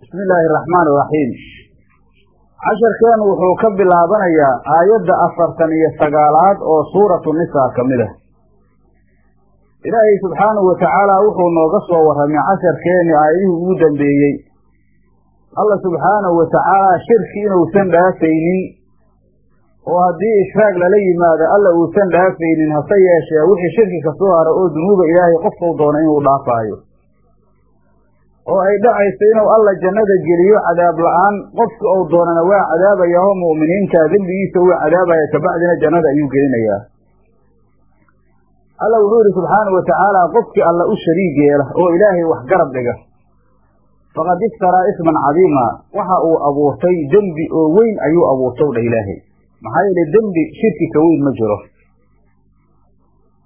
bismi illaahi araxmaan iraxiim casharkeenu wuxuu ka bilaabanayaa aayadda afartan iyo sagaalaad oo suuratu nisaa ka mid ah. Ilaahay subxaanahu watacaala wuxuu nooga soo warramay casharkeeni aayadihii ugu dambeeyey. Alla subxaanahu watacaala shirki inuusan dhaafaynin oo haddii ishraag lala yimaado alla uusan dhaafaynin hase yeeshee wixii shirki ka soo hara oo dunuuba ilaahay qofkau doono inuu dhaafaayo oo ay dhacayso inuu alla jannada geliyo cadaab la'aan. Qofki uu doonana waa cadaabaya oo mu'miniinta dembigiisa wuu cadaabaya kabacdina jannada ayuu gelinayaa. Alla wuxuu yidhi subxaanau watacaala qofkii alla u shariig yeela oo ilaahay wax garab dhiga faqad iftaraa isman cadiima. Waxa uu abuurtay dembi oo weyn ayuu abuurtow dha ilaahay. Maxaa yeele dembi shirki ka weyn ma jiro.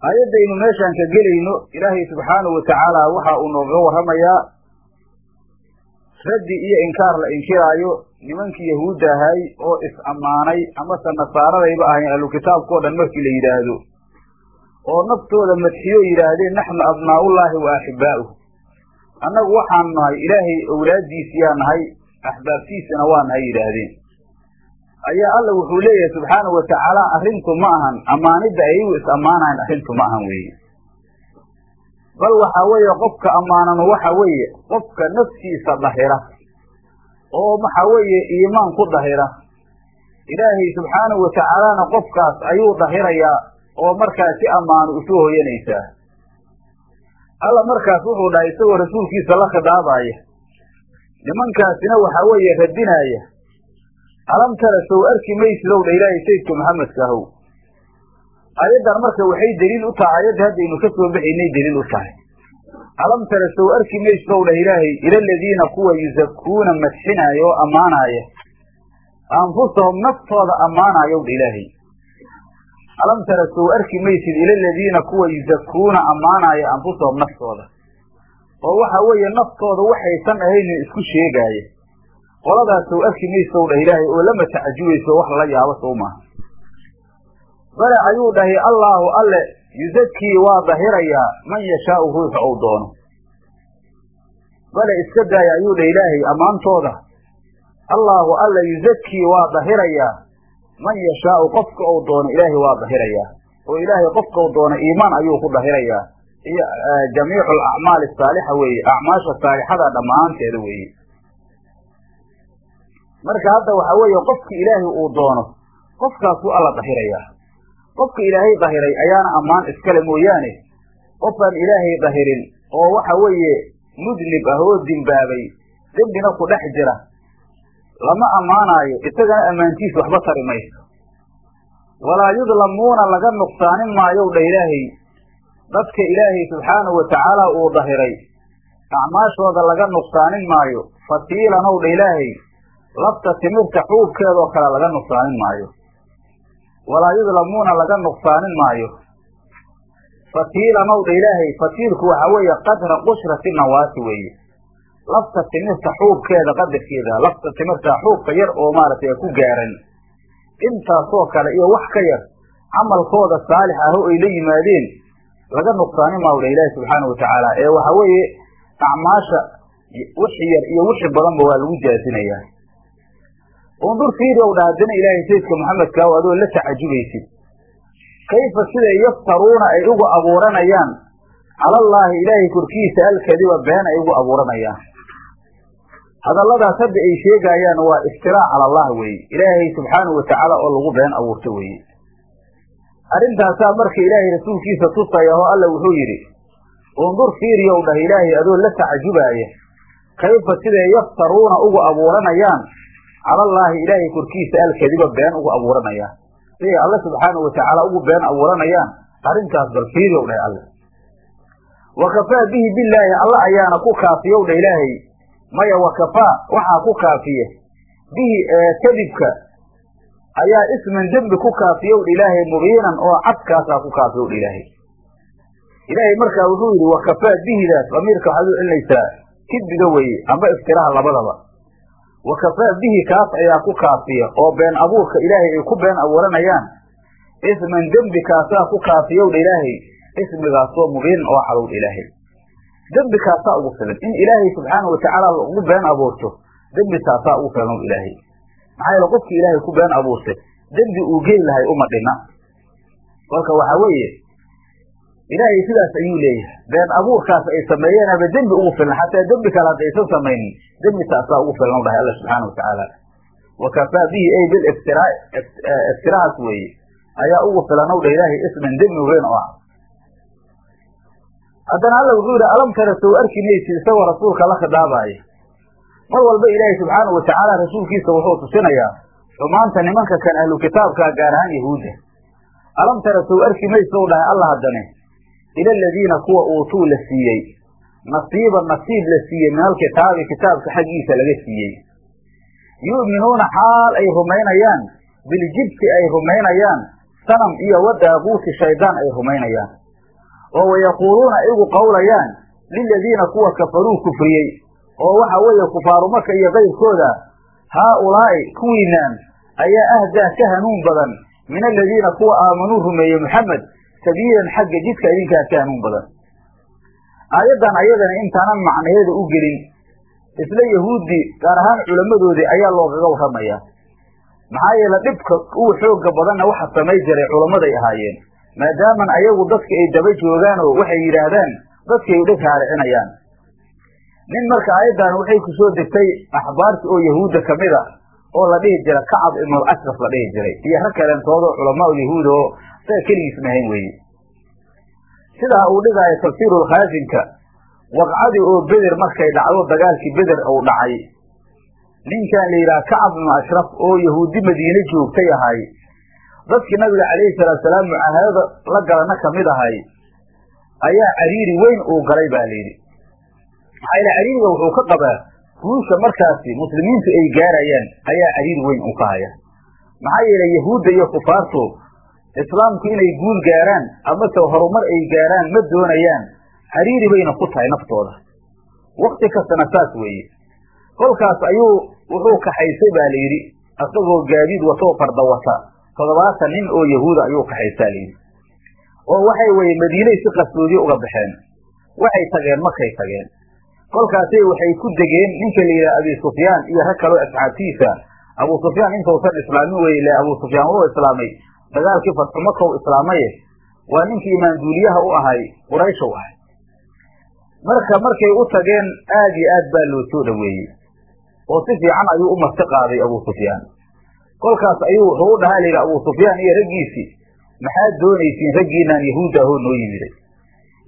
Aayaddaynu meeshaan ka gelayno ilaahay subxaanahu watacaala waxa uu nooga warramayaa raddi iyo inkaar la inkiraayo nimankii yahuudda ahay oo is-ammaanay amase nasaaradayba ahayn ahlu kitaabkao dhan markii la yidhaahdo oo naftooda madxiyo yidhaahdeen naxnu abnaa'ullaahi wa axibbaa'uh annagu waxaan nahay ilaahay owlaaddiisiyaa nahay axbaabtiisana waa nahay yidhaahdeen. Ayaa alla wuxuu leeyahay subxaanahu watacaala arrintu ma ahan ammaanidda ayagu is-ammaanahayn arrintu ma ahan weeye bal waxaa weeye qofka ammaananu waxa weeye qofka naftiisa dahira oo waxaa weeye iimaan ku dahira ilaahay subxaanahu watacaalana qofkaas ayuu dahirayaa oo markaas si ammaano u soo hoyanaysaa alla markaas wuxuu dhahay isagoo rasuulkiisa la khidaabaaya nimankaasina waxaa weeye radinaaya alam tara sow arki maysidow dha ilaahay saydka maxamedka ahow aayaddan marka waxay deliil u tahay aayadda haddaynu ka soo baxaynay deliil u tahay. Alam tara sow arki maysidow dhah ilaahay ila aladiina kuwa yusakuuna madxinaaya oo ammaanaaya anfusahum naftooda ammaanayow dha ilaahay. Alam tara sow arki maysid ila aladiina kuwa yusakuuna ammaanaaya anfusahum naftooda. Oo waxa weeye naftooda waxaysan ahaynin isku sheegaaya qoladaas sow arki maysow dhah ilaahay oo lama tacajubayso wax lala yaabo sow maaha bale ayuu dhahay allaahu alle yuzakii waa dahirayaa man yashaau ruuxa ou doono. Bale iska daaya ayuu dhah ilaahay ammaantooda. Allaahu alle yuzakii waa dahirayaa man yashaau qofka ou doono ilaahay waa dahirayaa oo ilaahay qofka u doono iimaan ayuu ku dahirayaa iyo jamiicu alacmaali asaalixa weeye acmaasha saalixada dhammaanteeda weeye. Marka hadda waxaa weeye qofki ilaahay uu doono qofkaasuu alla dahirayaa qofka ilaahay dahiray ayaana ammaan iskale mooyaane. Qofaan ilaahay dahirin oo waxa weeye mudnib ah oo dimbaabay dembina ku dhex jira lama ammaanaayo isagana ammaantiis waxba tari mayso. Walaa yudlamuuna laga nuqsaanin maayow dha ilaahay. Dadka ilaahay subxaanahu watacaala uu dahiray acmaashooda laga nuqsaanin maayo fatiilanow dha ilaahay. Lafta timirta xuubkeedoo kale laga nuqsaanin maayo walaa yudlamuuna laga nuqsaanin maayo. Fatiilanow dha ilaahay fatiilku waxaa weeye qadra qushrati nawaati weeye. Lafta timirta xuubkeeda qadarkeeda lafta timirta xuubka yar oo maaragtay ku gaaran. Intaasoo kale iyo wax ka yar camalkooda saalix ah oo ay la yimaadeen laga nuqsaanin maayo dha ilaahi subxaana watacaala ee waxaa weeye acmaasha wixi yar iyo wixi badanba waa lagu jaazinayaa undur fiiri ow dha haddana ilaahay sayidka maxamedkaa adoo la tacajubaysid kayfa siday yaftaruuna ay ugu abuuranayaan? Calallaahi ilaahay korkiisa alkadiba been ay ugu abuuranayaan. Hadalladaas hadda ay sheegaayaan waa iftiraac cala allah weeye. Ilaahay subxaanahu watacaala oo lagu been abuurto weeye. Arrintaasaa marka ilaahay rasuulkiisa tusaya oo alla wuxuu yidhi undur fiiriyow dhah ilaahay adoo la tacajubaaya kayfa siday yaftaruuna ugu abuuranayaan calallaahi ilaahay korkiisa alkadiba been ugu abuuranayaan siday alle subxaanahu watacaala ugu been abuuranayaan arrintaas bal fiiriyow dhah alle wa kafaa bihi bilaahi alla ayaana ku kaafiyow dha ilaahay. Maya wa kafaa waxaa ku kaafiya bihi kadibka ayaa isman dembi ku kaafiyow dha ilaahay mubiinan oo cadkaasaa ku kaafiyow dha ilaahay. Ilaahay markaa wuxuu yidhi wa kafaa bihidaas damiirka waxaad u celinaysaa kidbiga weeye amba iftiraha labadaba wa kafaa bihi kaas ayaa ku kaafiya oo been abuurka ilaahay ay ku been abuuranayaan isman dembi kaasaa ku kaafiyow dha ilaahay ismigaasoo mubiinan oo cadowdha ilaahay dembi kaasaa ugu filan in ilaahay subxaana watacaala lagu been abuurto dembi taasaa ugu filan ilaahay maxaa yeele qofkii ilaahay ku been abuurtay dembi uu geli lahay uma dhinna kolka waxaa weeye ilaahay sidaas ayuu leeyahay. Been abuurkaas ay sameeyeenaba dembi ugu filan xataa dembi kale haddaysan samaynin dembi taasaa ugu filan dhahay alla subxaana watacaala wakafaa bihi ay iftirahaas weeye. Ayaa ugu filan ow dha ilaahay isman dembi weyn oo ah. Haddana alla wuxuu yihi alam tara sow arki maysid isagoo rasuulka la khidaabaaya mar walba ilaahay subxaanau watacaala rasuulkiisa wuxuu tusinayaa xumaanta nimanka kan ahlu kitaabkaa gaar ahaan yahuudda. Alam tara sow arki maysid ow dhahay alla haddane ila aladiina kuwa uutuu la siiyey nasiiba nasiib la siiyey min alkitaabi kitaabka xaggiisa laga siiyey yu'minuuna xaal ay rumaynayaan biljibti ay rumaynayaan sanam iyo wadaaquuti shaydaan ay rumaynayaan oo wayaquuluuna igu qowlayaan liladiina kuwa kafaruu kufriyey oo waxa weeye kufaaru maka iyo kayrkooda haaulaa'i kuwiinaan ayaa ahdaa ka hanuun badan min aladiina kuwa aamanuu rumeeyey muxamed sabiilan xagga jidka idinkaa ka hanuun badan. Aayaddan ayadana intaanan macnaheeda u gelin isla yahuuddii gaar ahaan culammadoodii ayaa loogaga warramayaa. Maxaa yeele dhibka uu xooga badanna waxa samay jiray culammaday ahaayeen maadaaman ayagu dadka ay daba joogaanoo waxay yidhaahdaan dadkay dheg raaricinayaan. Nin marka aayaddan waxay ku soo degtay axbaarti oo yahuudda ka mid a oo la dhihi jira kacab ibnul ashraf la dhihi jiray iyo rag kaleentoodoo culamaa yahuud oo saga keligiis mahayn weeye. Sidaa uu dhigaayo tafsiirulkhaasinka waqcadii oo beder markay dhacdo dagaalkii beder uu dhacay ninkan la yidhaha kacab ibnu ashraf oo yahuudi madiine joogtay ahay dadkii nabiga calayhi salaatusalaam mucaahadada la galana ka mid ahay ayaa cariiri weyn uu galay ba la yidhi. Maxaa yale cariiriga wuxuu ka qabaa guusha markaasi muslimiintu ay gaarayaan ayaa cariiri weyn uu ka haya. Maxaa yeele yahuudda iyo kufaartu islaamku inay guul gaaraan amase horumar ay gaaraan ma doonayaan. Cariiri bayna ku tahay naftooda. Wakti kastana saas weeye. Kolkaas ayuu wuxuu kaxaysay ba la yidhi isagoo gaadiid watoo farda wata. Toddobaatan nin oo yahuuda ayuu kaxaysaa la yidhi. Oo waxay weye madiinay si qastoodiye uga baxeen. Waxay tageen makay tageen. Kolkaasay waxay ku degeen ninka la yidhaha abi sufyaan iyo rag kaloo asxaabtiisa. Abu sufyaan intuusan islaamin weye le abu sufyaan wuu islaamay dagaalkii fatxu maka u islaamaye waa ninkii imaanduuliyaha u ahay qurayshow ahay. Marka markay u tageen aad iyo aad baa loo soo dhoweeyey oo si fiican ayuu u marti qaaday abu sufyaan. Kolkaas ayuu wuxuu u dhahaa layidhi abu sufyaan iyo raggiisii maxaad doonaysiin raggiinaan yahuudda ahoo noo yimiday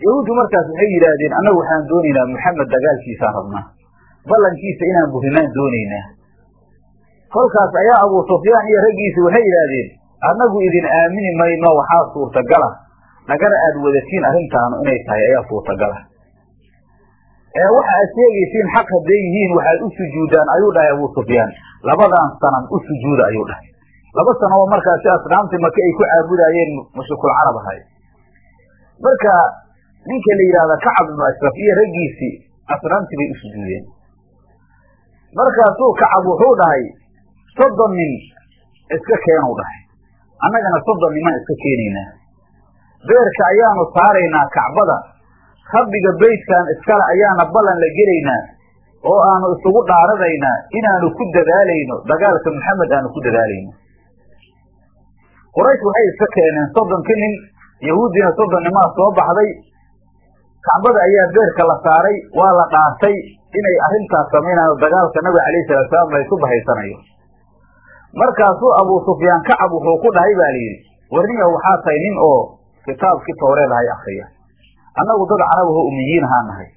yahuuddu markaas waxay yidhaahdeen annagu waxaan doonaynaa maxamed dagaalkiisaan rabnaa ballankiisa inaan burinaan doonaynaa kolkaas ayaa abu sufyaan iyo raggiisi waxay yidhaahdeen annagu idin aamini mayno waxaa suurtagala. Nagana aad wadatiin arrintaanu inay tahay ayaa suurtagala. Ee waxa aad sheegaysiin xaq hadday yihiin waxaad u sujuudaan ayuu dhahay abu sufyaan. Labadan sanam u sujuuda ayuu dhahay. Laba sano oo markaasi asnaamtii maka ay ku caabudaayeen mushrikul carab ahay marka ninka la yidhahda kacab ibnu ashraf iyo raggiisii asnaamtii bay u sujuudeen. Markaasuu kacab wuxuu dhahay soddon nin iska keenu dhahay annagana soddon nimaan iska keenaynaa beerka ayaanu saaraynaa kacbada. Rabbiga beydkan iskale ayaana ballan la gelaynaa oo aanu isugu dhaaranaynaa inaanu ku dadaalayno dagaalka maxamed aanu ku dadaalayno. Quraysh waxay iska keeneen soddonkii nin yahuuddina soddon nimaa soo baxday. Kacbada ayaa beerka la saaray waa la dhaartay inay arrintaas samaynayo dagaalka nabiga alayhi salatu salaam la isu bahaysanayo markaasuu abu sufyaan kacab wuxuu ku dhahay ba layidhi warniya waxaa tahay nin oo kitaabkii towreed ahay akriya annagu dad carabaho umiyiin ahaa nahay.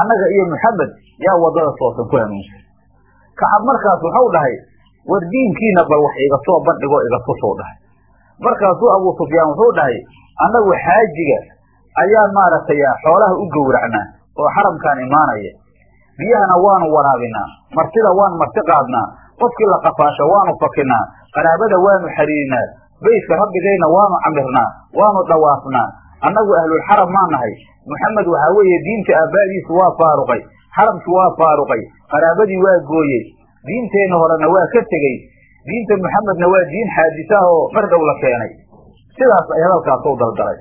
Annaga iyo maxamed yaa waddada toosan ku hanuunsan. Kacab markaas waxau dhahay war diinkiina bal wax iga soo bandhigo iga tusuu dhahay. Markaasuu abu sufyaan wuxuu dhahay annagu xaajiga ayaan maaragtay xoolaha u gowracnaa oo xaramkaan imaanaya biyahana waanu waraabinaa martida waan marti qaadnaa qofkii la qafaasho waanu fakinaa. Qaraabada waanu xariirinaa beytka rabbigayna waanu camirnaa waanu dhawaafnaa annagu ahlulxaram maa nahay. Maxamed waxaa weeye diinta aabbaadiisu waa faaruqay xaramki waa faaruqay. Qaraabadii waa gooyey. Diinteenna horena waa ka tegey. Diinta maxamedna waa diin xaadisaah oo mar dhow la keenay. Sidaas ay hadalkaasou daldalay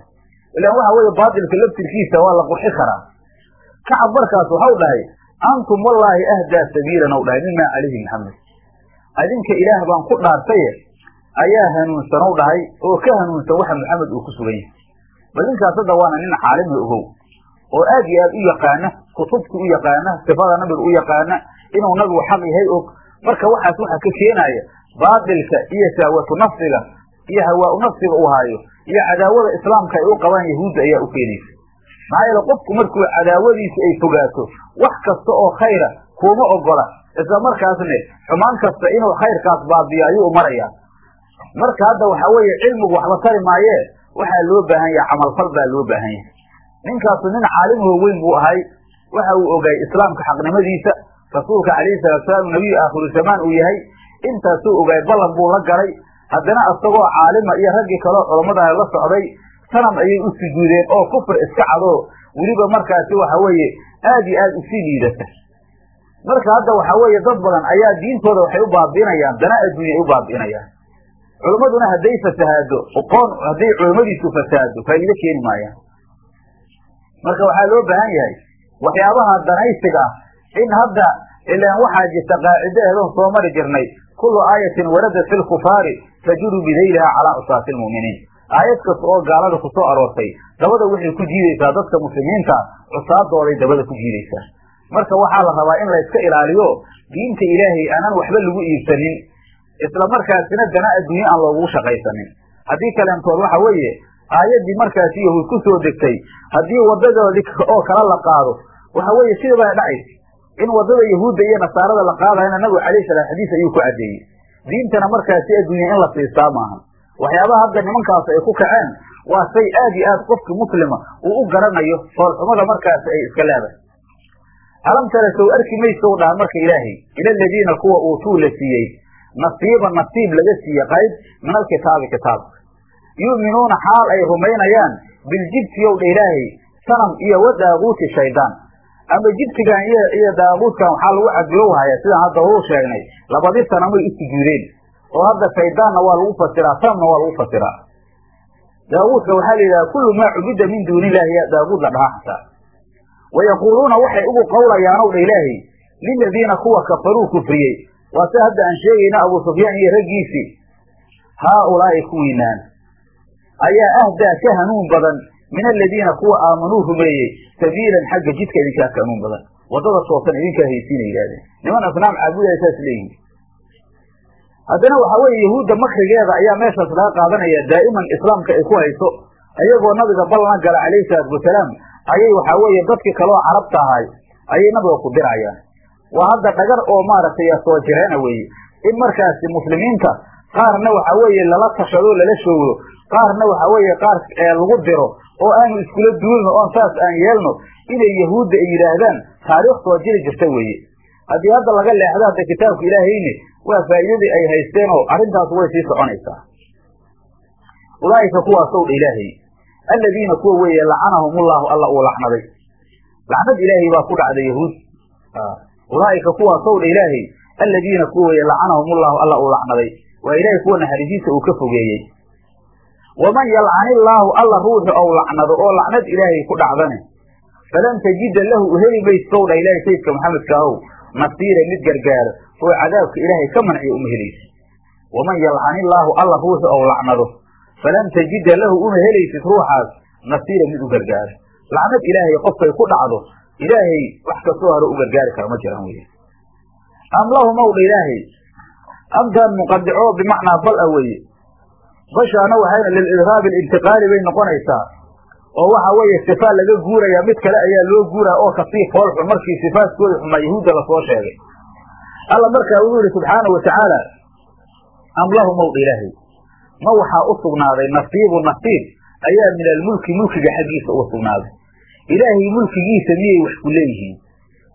ilaan waxa weeye baatilka laftirkiisa waa la qurxi karaa. Kacab markaas waxau dhahay antum wallaahi ahdaa sabiilan ou dhahay mimaa calayhi maxamed adinka ilaah baan ku dhaartaye ayaa hanuunsanow dhahay oo ka hanuunsan waxa maxamed uu ku sugan yahay. Bal ninkaas hadda waana nin caalima ogow oo aad iyo aad u yaqaana kutubta u yaqaana sifada nabiga u yaqaana inuu nabigu xaq yahay og marka waxaas waxa ka keenaya baatilka iyo sahwatu nafsiga iyo hawaa-u nafsiga uu haayo iyo cadaawada islaamka ay u qabaan yahuudda ayaa u keenaysa. Maxaa yeele qofku markuu cadaawadiisa ay fogaato wax kasta oo khayra kuuma ogola isla markaasne xumaan kasta inuu khayrkaas baabiyo ayuu marayaa marka hadda waxaa weeye cilmigu waxba tari maayee waxaa loo baahan yahay camalfal baa loo baahan yahay. Ninkaasu nin caalimho weyn buu ahay waxa uu ogaay islaamka xaqnimadiisa. Rasuulka calayhi salaatusalaam nabiyu aakhiru zamaan uu yahay intaasuu ogaay ballan buu la galay. Haddana isagoo caalima iyo raggii kaleo culammadaha la socday sanam ayay u sujuudeen oo kufr iska cadoo. Weliba markaasi waxa weeye aad iyo aad u sii liidata marka hadda waxaa weeye dad badan ayaa diintooda waxay u baabi'inayaan dana adduunya ay u baabi'inayaan. Culimmaduna hadday fasahaado oqoon hadday culimmadiisu fasahaado faa'iido keeni maayaan. Marka waxaa loo baahan yahay waxyaabaha danaysiga ah in hadda ilaan waxaa jirta qaacido eedoon soo mari jirnay kullu aayatin waradat fi lkufaari tajuru bidayliha calaa usaati lmu'miniin aayad kasta oo gaalada ku soo aroortay dabada waxay ku jiidaysaa dadka muslimiinta cusaadooday dabada ku jiidaysaa marka waxaa la rabaa in layska ilaaliyo diinta ilaahay aanan waxba lagu iibsanin isla markaasina dana adduunye aan loogu shaqaysanin. Haddii kaleentood waxa weeye aayaddii markaasi yahuud ku soo degtay haddii wadadoodii oo kala la qaado waxa weeye sidabaa dhacaysa in waddada yahuudda iyo nasaarada la qaadayana nabigu calayhi salaam xadiis ayuu ku caddeeyey diintana markaasi adduunya in la siistaa maaha. Waxyaabaha hadda nimankaas ay ku kaceen waa say aad iyo aad qofki muslima uu u garanayo foolxumada markaasi ay iska leedahay alam tara sow arki maysow dhaha marka ilaahay. Ila aladiina kuwa uutuu la siiyey. Nasiiba nasiib laga siiye qayb min alkitaabi kitaabka yu'minuuna xaal ay rumaynayaan biljibti yow dha ilaahay sanam iyo wa daaguuti shaydaan. Ama jibtigan iyo daaguudkan waxaa lagu cadlowhaya sidaan hadda uu sheegnay labadi sanamay u sujuudeen oo hadda shaydaanna waa lagu fasiraa sanamna waa lagu fasiraa. Daaguudka waxaa la yidhaha kullu maa cubida min duuni illahi ya daaguud la dhahaa xataa wayaquuluuna waxay ugu qawlayaanow dha ilaahay liladiina kuwa kafaruu kufriyey waa si hadda aan sheegayna abu sufyaan iyo raggiisii haaulaa'i kuwiinaan ayaa ahdaa ka hanuun badan min aladiina kuwa aamanuu rumeeyey sabiilan xagga jidka idinkaa ka hanuun badan waddada toosan idinkaa haysiina yidhahdeen niman asnaam caabudaya saas leeyihiin haddana waxaa weeye yahuudda makrigeeda ayaa meeshaas laga qaadanaya daa'iman islaamka ay ku hayso ayagoo nabiga ballana gala calayhi salaatu wasalaam ayay waxaa weeye dadkii kaloo carabta ahay ayay nabiga ku dirayaan. Waa hadda dhagar oo maaragtay soo jireena weeye. In markaasi muslimiinta qaarna waxa weeye lala tashado lala showro qaarna waxa weeye qaar lagu diro oo aanu iskula duulno oon saas aan yeelno inay yahuudda ay yidhaahdaan taariikh soo jiri jirta weeye. Haddii hadda laga leexdo hadda kitaabka ilaahayne waa faa'iidadii ay haysteen oo arrintaas way sii soconaysaa. Ulaa'ika kuwaasow dha ilaahay aladiina kuwa weeye lacanahum ullahu alla uu lacnaday lacnad ilaahay baa ku dhacday yahuud. Ulaa'ika kuwaasow dha ilaahay aladiina kuwa weeye lacanahum ullahu alla uu lacnaday waa ilaahay kuwa naxariisiisa uu ka fogeeyey. Waman yalcani illaahu alla ruuxu ou lacnado oo lacnad ilaahay ku dhacdane. Falan tajida lahu heli maysow dha ilaahay sayidka maxamedka ahow. Nasiira mid gargaaro oo cadaabka ilaahay ka manciyo uma helaysid waman yalcani illaahu alla ruuxu ou lacnado falan tajida lahu uma helaysid ruuxaas nasiira mid u gargaaro lacnad ilaahay qofkay ku dhacdo ilaahay wax kastoo hore u gargaari kara ma jiraan wey am lahum owdha ilaahay amtaan muqadico bimacnaa bal a weeye bashaana waxayna lilidraab alintiqaali bay noqonaysaa oo waxa weeye sifaa laga guurayaa mid kale ayaa loo guuraya oo ka sii foolxun markii sifaatkooda xumaa yahuudda la soo sheegay alla markaa wuxuu yihi subxaanau watacaala am lahum owdha ilaahay ma waxaa u sugnaaday nasiibu nasiib ayaa min almulki mulkiga xaggiisa uga sugnaaday. Ilaahay mulkigiisa miyay wax ku leeyihiin?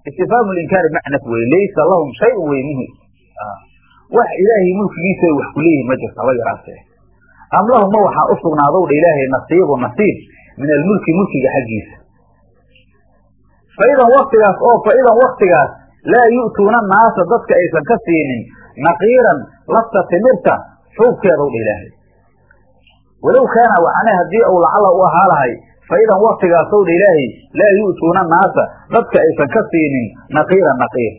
Istifhaamu linkaari macnaf weye laysa lahum shayun wey minhu wax ilaahay mulkigiisa wax ku leeyihiin ma jirta haba yaraatee. Am lahum ma waxaa u dha ilaahay nasiibu nasiib min almulki mulkiga xaggiisa. Faidan waktigaas oo faidan waktigaas laa yu'tuuna naasa dadka aysan ka siinin naqiiran lafta timirta xuubkeedaw dha ilaahay. Walow kaana waxane haddii uu lacala u ahaa lahay fa idan waktigaasow dha ilaahay laa yu'tuuna naasa dadka aysan ka siinin naqiira naqiir.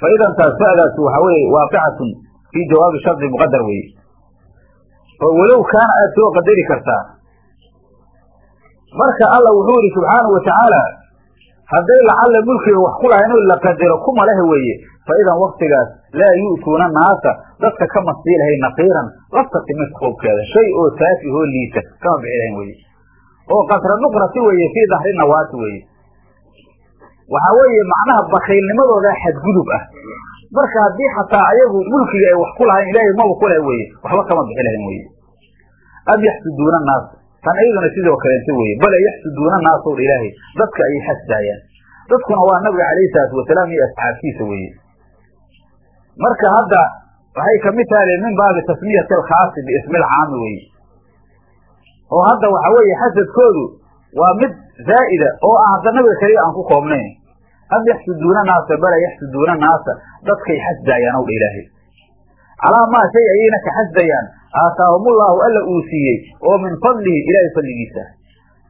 Fa idan taas fa'daasi waxa weeye waaqicatun fii jawaabi shardi muqadar weye oo walow kaana aad soo qadari kartaa marka alla wuxuu yidhi subxaanahu watacaala hadday lacalla mulkiga wax ku lahayn la qadaro kuma lehe weeye fa waktigaas laa yu'tuuna naasa dadka kama sii lahay naqiiran lafta timid koobkeeda shay oo taafi hoo liita kama bixi lahayn weye oo qasra nuqrati weeye fii dahri nawaati weeye. waxaa weeye macnaha bakiilnimadooda xadgudub ah. marka haddii xataa ayagu mulkiga ay wax ku lahayn ilaahay maba ku leh weye waxba kama bixi lahayn weye am yaxsuduuna naas tan iyaduna sidoo kaleente weye bale yaxsuduuna naasow dha ilaahay. Dadka ayay xasdaayaan. Dadkuna waa nabiga calayhi salaatu wasalaam iyo asxaabtiisa weye marka hadda waxay ka mid tahay min baabi tasmiyati alkhaasi biismi alcaami weye oo hadda waxa weeye xasadkoodu waa mid zaa'ida oo aan hadda nabiga keliya aan ku koobnayn. Am yaxsuduuna naasa bala yaxsuduuna naasa. Dadkay xasdaayaan ow dha ilaahay. Calaa maa shay ayayna ka xasdayaan aataahumullaahu alla uu siiyey oo min fadlihi ilaahay fadligiisa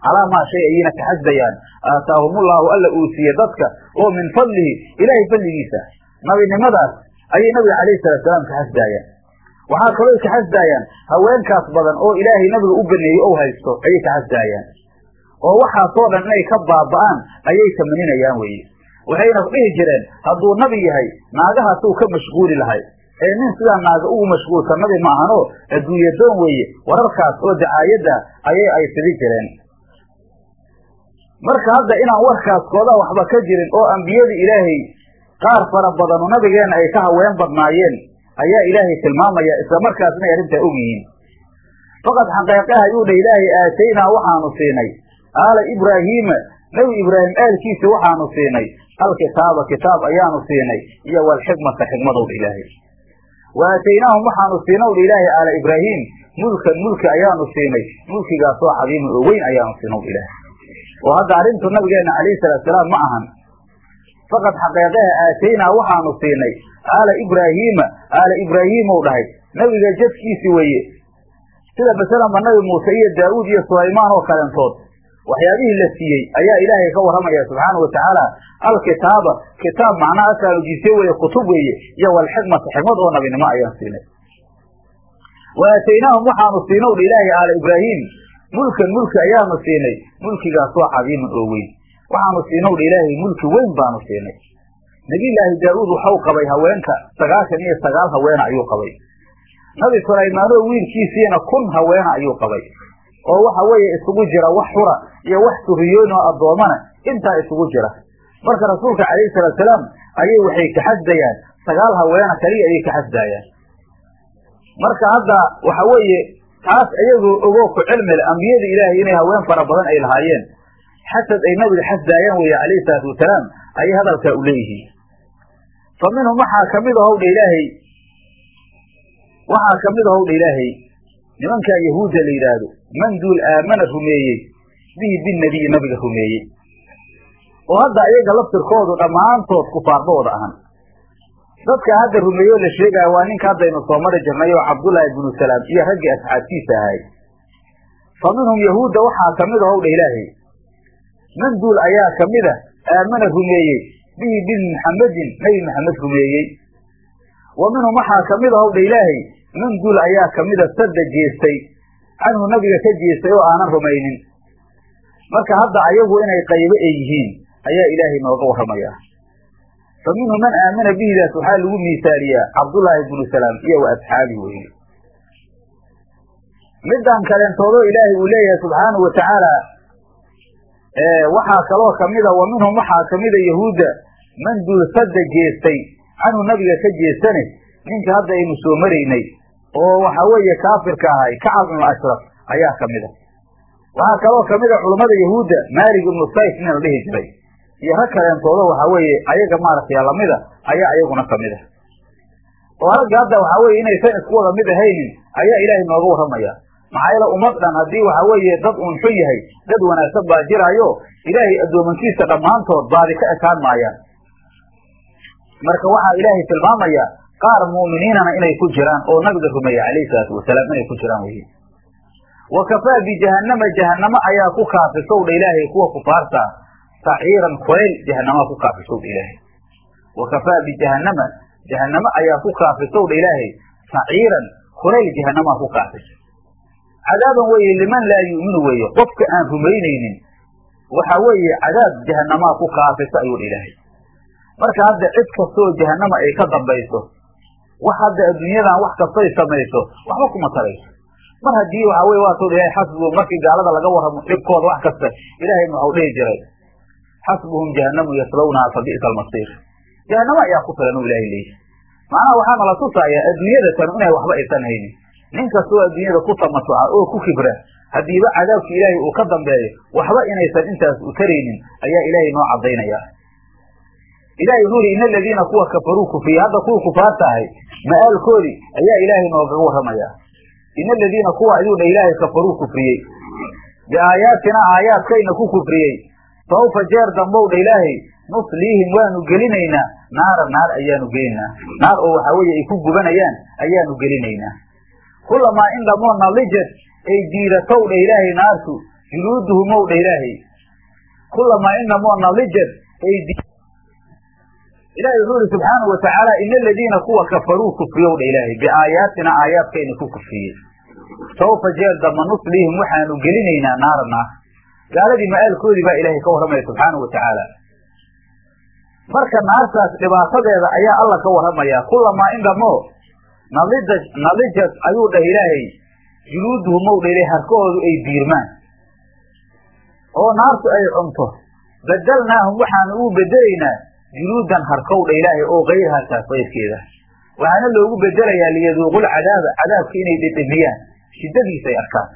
calaa maa shay ayayna ka xasdayaan aataahumullaahu alla uu siiyey dadka oo min fadlihi ilaahay fadligiisa nabinimadaas ayay nabiga calayhi salaatusalaam ka xasdaayaan waxaa kaloo ka xasdaayaan haweenkaas badan oo ilaahay nabiga u baneeyey ou haysto ayay ka xasdaayaan oo waxaasoo dhan inay ka baaba'aan ayay tamaninayaan weye waxayna dhihi jireen hadduu nabi yahay naagahaasuu ka mashquuli lahay ee nin sidaa naaga ugu mashquulsan nabi ma ahanoo adduunyadoon weeye. Wararkaas oo dacaayadda ayay ay fidi jireen. Marka hadda inaan warkaas koodaa waxba ka jirin oo ambiyada ilaahay qaar fara badanu nabigeenna ay ka haween badnaayeen ayaa ilaahay tilmaamaya isla markaas inay arrintaa og yihiin. Faqad xaqeeqaha ayuu dha ilaahay aataynaa waxaanu siinay. Aala ibraahiima nebi ibraahim aalkiisa waxaanu siinay. Alkitaaba kitaab ayaanu siinay. Iyo walxikmata xikmadow dha ilaahay wa aataynaahum waxaanu dha ilaahay aala ibraahim. Mulkan mulki ayaanu siinay. Mulkigaasoo cadiiman oo weyn ayaanu dha ilaahay. Oo hadda arrintu nabigeena calayhi salaatusalaam ma ahan. Faqad xaqeeqaha aataynaa waxaanu siinay. Aala ibraahiima aala ibraahiimow dhahay. Nabiga jadkiisi weeye. Sida masalanba nabi muuse iyo daa'uud iyo sulaymaan oo kalentood waxyaabihii la siiyey ayaa ilaahay ka warramaya subxaana wa tacaala. Alkitaaba kitaab macnaha asaanu jisye weeye kutub weeye iyo walxikmata xikmad oo nabinimo ayaan siinay. Wa aataynaahum waxaanu siinow dha ilaahay aala ibraahim. Mulkan mulki ayaanu siinay mulkigaasoo cadiiman oo weyn. Waxaanu siinow dha ilaahay mulki weyn baanu siinay. Nabiyllaahi daa'uud waxau qabay haweenka sagaashan iyo sagaal haweena ayuu qabay. Nabi sulaymaanoo wiilkiisiina kun haweena ayuu qabay oo waxa weeye isugu jira wax xura iyo wax suriyoon oo addoomana intaa isugu jira. Marka rasuulka calayhi salaatusalaam ayay waxay ka xasdayaan. Sagaal haweena kaliya ayay ka xasdaayaan marka hadda waxa weeye taas iyagoo ogoo ku cilmile ambiyada ilaahay inay haween fara badan ay lahaayeen. Xasad ay nabiga xasdaayaan weeye calayhi salaatu wasalaam ayay hadalkaa u leeyihiin. Fa minhum waxaa ka mid ahow dha ilaahay waxaa ka mid ahow dha ilaahay nimankaa yahuudda la yidhaahdo man duul aamana rumeeyey. Bihi binnebiyi nabiga rumeeyey. Oo hadda ayaga laftirkoodu dhammaantood kufaardooda ahan dadka hadda rumeeyoo la sheegaya waa ninka haddaynu soo mari jirnay oo cabdullaahi bnu salaam iyo raggii asxaabtiisa ahay fa minhum yahuudda waxaa ka mid ahow dha ilaahay. Man duul ayaa kamida aamana rumeeyey. Bihi bin muxamedin nebi maxamed rumeeyey. Wa minhum waxaa ka mid ahow dha ilaahay duul ayaa kamida sadda jeestay canhu nabiga ka jeestay oo aanan rumaynin. Marka hadda ayagu inay qaybo ay yihiin ayaa ilaahay nooga warramaya. Fa minhum man aamana bihidaas waxaa lagu miisaaliyaa cabdullaahi bnu salaam iyo wa asxaabihi weye midaan kaleentoodoo ilaahay uu leeyahay subxaanahu wa tacaala waxaa kaloo kamida wa minhum waxaa kamida yahuudda man duul sadda jeestay canhu nabiga ka jeestane ninka hadda aynu soo maraynay oo waxa weeye kaafirka ahay kacab ibnu ashraf ayaa kamida waxaa kaloo kamida culummada yahuudda maalig ibnu sayf nin la dhihi jiray. Iyo rag kaleentoodo waxaa weeye ayaga maaragtay lamida ayaa ayaguna kamida oo ragga hadda waxaa weye inaysan isku wada mid ahaynin ayaa ilaahay nooga warramaya. Maxaa yeele ummad dhan haddii waxa weeye dad uun xun yahay dad wanaagsan baa jiraayo ilaahay addoomankiisa dhammaantood baadi ka ekaan maayaan marka waxaa ilaahay tilmaamaya qaar mu'miniinana inay ku jiraan oo nabiga rumeeya calayhi salaatu wasalaam inay ku jiraan wey wa kafaa bijahannama jahannamo ayaa ku kaafisowdha ilaahay kuwa kufaarta saciiran kulayl jahanamaa ku kaafisowdha ilaahay. Wa kafaa bijahannama jahannamo ayaa ku kaafisowdha ilaahay saciiran kulayl jahanamaa ku kaafisa. Cadaaban weeye liman laa yu'minu weeye qofka aan rumaynaynin waxa weeye cadaab jahanamaa ku kaafisa ayuu dha ilaahay. Marka hadda cid kastoo jahanama ay ka dambayso wax hadda adduunyadan wax kastoy samayso waxba kuma tarayso. Mar haddii waxa weye waatoo ilahay xasbuhum markii gaalada laga warramo dhibkooda wax kasta ilaahay maxuu dhihi jiray. Xasbuhum jahannamu yaslawnaha fa bi'sa almasiir. Jahanamo ayaa ku filan u ilahay leeyahy macnaha waxaa nala tusayaa adduunyada tanu inay waxba aysan haynin. Nin kastoo adduunyada ku tamasuca oo ku kibra haddiiba cadaabka ilaahay uu ka dambeeyo waxba inaysan intaas u taraynin ayaa ilaahay noo caddaynaya ilahay wuxuu ihi ina aladiina kuwa kafaruu kufriyey hadda kuwa kufaarta ahay ma'aalkoodii ayaa ilaahay noogaga warramaya ina aladiina kuwa ayuu dha ilaahay kafaruu kufriyey. Biaayaatina aayaadkayna ku kufriyey. Sawfa jeer dambow dha ilaahay nusliihim waanu gelinaynaa. Naara naar ayaanu gelinaynaa naar oo waxaa weeye ay ku gubanayaan ayaanu gelinaynaa. Kulamaa in dhamoo nalijad ay diiratow dha ilaahay naartu juluuduhumow dha ilaahay. Kulamaa in dhamoo nalijad ay ilahi wuxuu ihi subxaanau watacaala ina aladiina kuwa kafaruu kufriyow dha ilaahay biaayaatina aayaadkayna ku kufriyey. Sawfa jeer damba nuslihim waxaanu gelinaynaa naara naar gaaladii ma'aalkoodii baa ilaahay ka warramaya subxaanau watacaala marka naartaas dhibaatadeeda ayaa alla ka warramaya kulamaa in dhamoo nalija nalijad ayuu dhah ilaahay juluuduhumow dha ilahay harkahoodu ay diirmaan oo naartu ay cunto badalnaahum waxaanu ugu bedelaynaa juluudan harkow dha ilaahay oo kayraha taasqayrkeeda waxaana loogu bedelayaa liyaduuqul cadaaba cadaabka inay dhedhemiyaan shiddadiisa ay arkaan.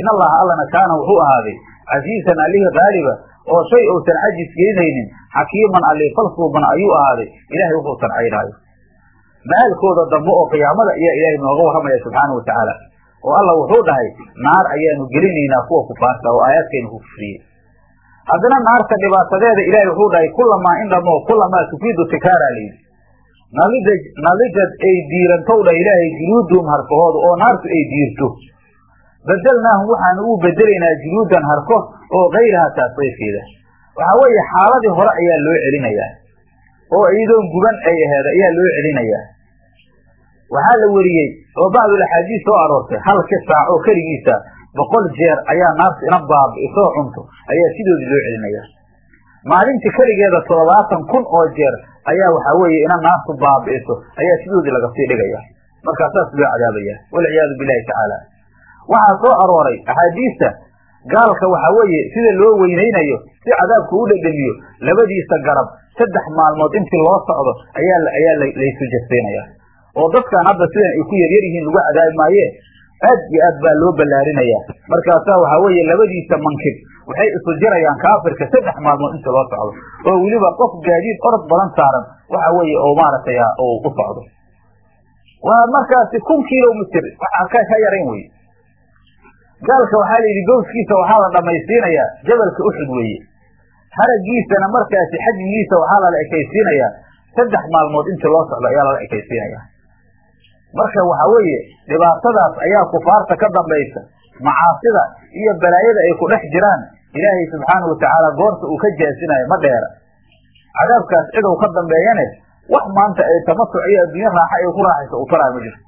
In allaha allana kaana wuxuu ahaaday casiisan allihii qaaliba oo shay uusan cajis gelinaynin xakiiman alli falsuuban ayuu ahaaday. Ilahay wuxuu sancaynaayo ma'aalkooda dambe oo qiyaamada ayaa ilaahay nooga warramaya subxaanau watacaala oo alla wuxuu dhahay naar ayaanu gelinaynaa kuwa kufaarta oo aayaadkaynu ku kufriyey haddana naarta dhibaatadeeda ilaahay wuxuu dhahay kulamaa in dhamoo kulamaa tufiidu tikaara layidhi nalija nalijad ay diirantow dhah ilaahay juluuduhum harkahooda oo naartu ay diirto. Bedelnaahum waxaanu ugu bedelaynaa juluudan harko oo kayraha taasqayrkeeda waxaa weeye xaaladii hore ayaa loo celinayaa. Oo iyadoon guban ay aheeda ayaa loo celinayaa. Waxaa la weriyey oo bacdul axaadiis soo aroortay halka saac oo keligiisa boqol jeer ayaa naarta ina baabi'isoo cunto ayaa sidoodii loo celinayaa maalintii keligeeda toddobaatan kun oo jeer ayaa waxaa weeye ina naartu baabi'iso ayaa sidoodii laga sii dhigaya. Markaa saas loo cadaabaya walciyaadu bilahi tacaala waxaa soo arooray axaadiista gaalka waxaa weeye sida loo weynaynayo si cadaabku u dhedhemiyo labadiisa garab saddex maalmood intii loo socdo ayaa ayaa laysu jasaynaya oo dadkan hadda sidan ay ku yaryar yihiin lagu cadaabi maaye aad iyo aad baa loo ballaarinayaa. Markaasaa waxaa weeye labadiisa mankib waxay isu jirayaan kaafirka saddex maalmood inta loo socdo oo weliba qof gaadiid orod badan saaran waxa weeye oo maaragtay u socdo. Waa markaasi kun kilomitr waxaa ka yarayn wey gaalka waxaa la yidhi gowskiisa waxaa la dhamaysiinayaa jabalka uxud weeye. Haragiisana markaasi xajmigiisa waxaa lala ekaysiinayaa saddex maalmood intii loo socdo ayaa lala ekaysiinaya marka waxa weeye dhibaatadaas ayaa kufaarta ka dambaysa macaasida iyo balaayada ay ku dhex jiraan. Ilaahay subxaana watacaala goorta uu ka jaasinayo ma dheera. Cadaabkaas cidow ka dambeeyane wax maanta ay tamasuc iyo adduunye raaxa ay ku raaxayso u taraayo ma jirto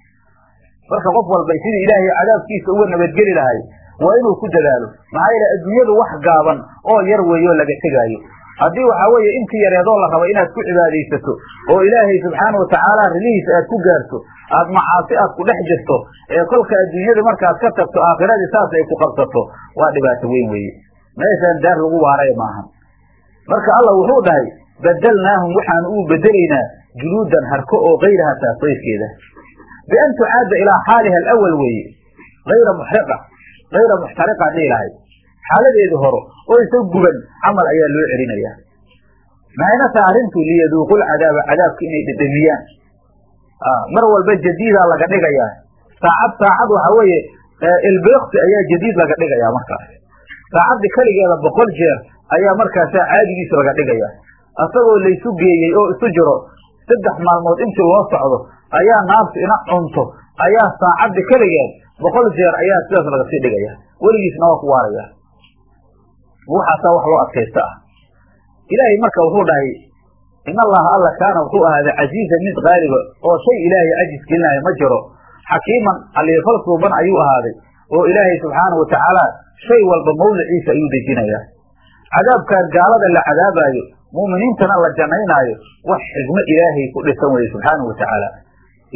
marka qof walba sidii ilaahay cadaabkiisa uga nabadgeli lahay waa inuu ku dadaalo. Maxaa yeele adduunyadu wax gaaban oo yar weeyo laga tegaayo haddii waxaa weeye intii yareedoo la raba inaad ku cibaadaysato oo ilaahay subxaana watacaala rilihiisa aad ku gaarto aad macaasi aad ku dhex jirto ee kolka adduunyada markaad ka tagto aakhiradii saas ay ku qabsato waa dhibaato weyn weeye. Meeshaan daar lagu waaraya maahan marka allah wuxuu dhahay badalnaahum waxaanu ugu bedelaynaa juluudan harko oo kayraha taasayfkeeda bian tucaada ilaa xaaliha alawal weeye. Ayra muxriqa hayra muxtariqa dhihi lahay xaaladeedii horo oo isa guban camal ayaa loo celinaya maxaynata arrintu liyaduuqul cadaaba cadaabka inay dhedhemiyaan mar walba jadiidaa laga dhigayaa saacad saacad waxa weeye ilbeekti ayaa jadiid laga dhigayaa markaas saacaddi keligeeda boqol jeer ayaa markaasaa caadigiisa laga dhigaya asagoo laysu geeyey oo isu jiro saddex maalmood intii loo socdo ayaa naartu ina cunto ayaa saacaddi keligeed boqol jeer ayaa sidaas laga sii dhigaya weligiisna waa ku waaraya waxaasaa wax loo adkaysta ah. Ilaahay marka wuxuu dhahay in allaha alla kaana wuxuu ahaaday casiizan mid qaaliba oo shay ilaahay cajis gelinaya ma jiro. Xakiiman aliifal suuban ayuu ahaaday oo ilaahay subxaanau watacaala shay walba mawliciisa ayuu dejinayaa. Cadaabkaan gaalada la cadaabaayo mu'miniintana la jannaynaayo wax xigmo ilaahay ku dhisan weye subxaanau watacaala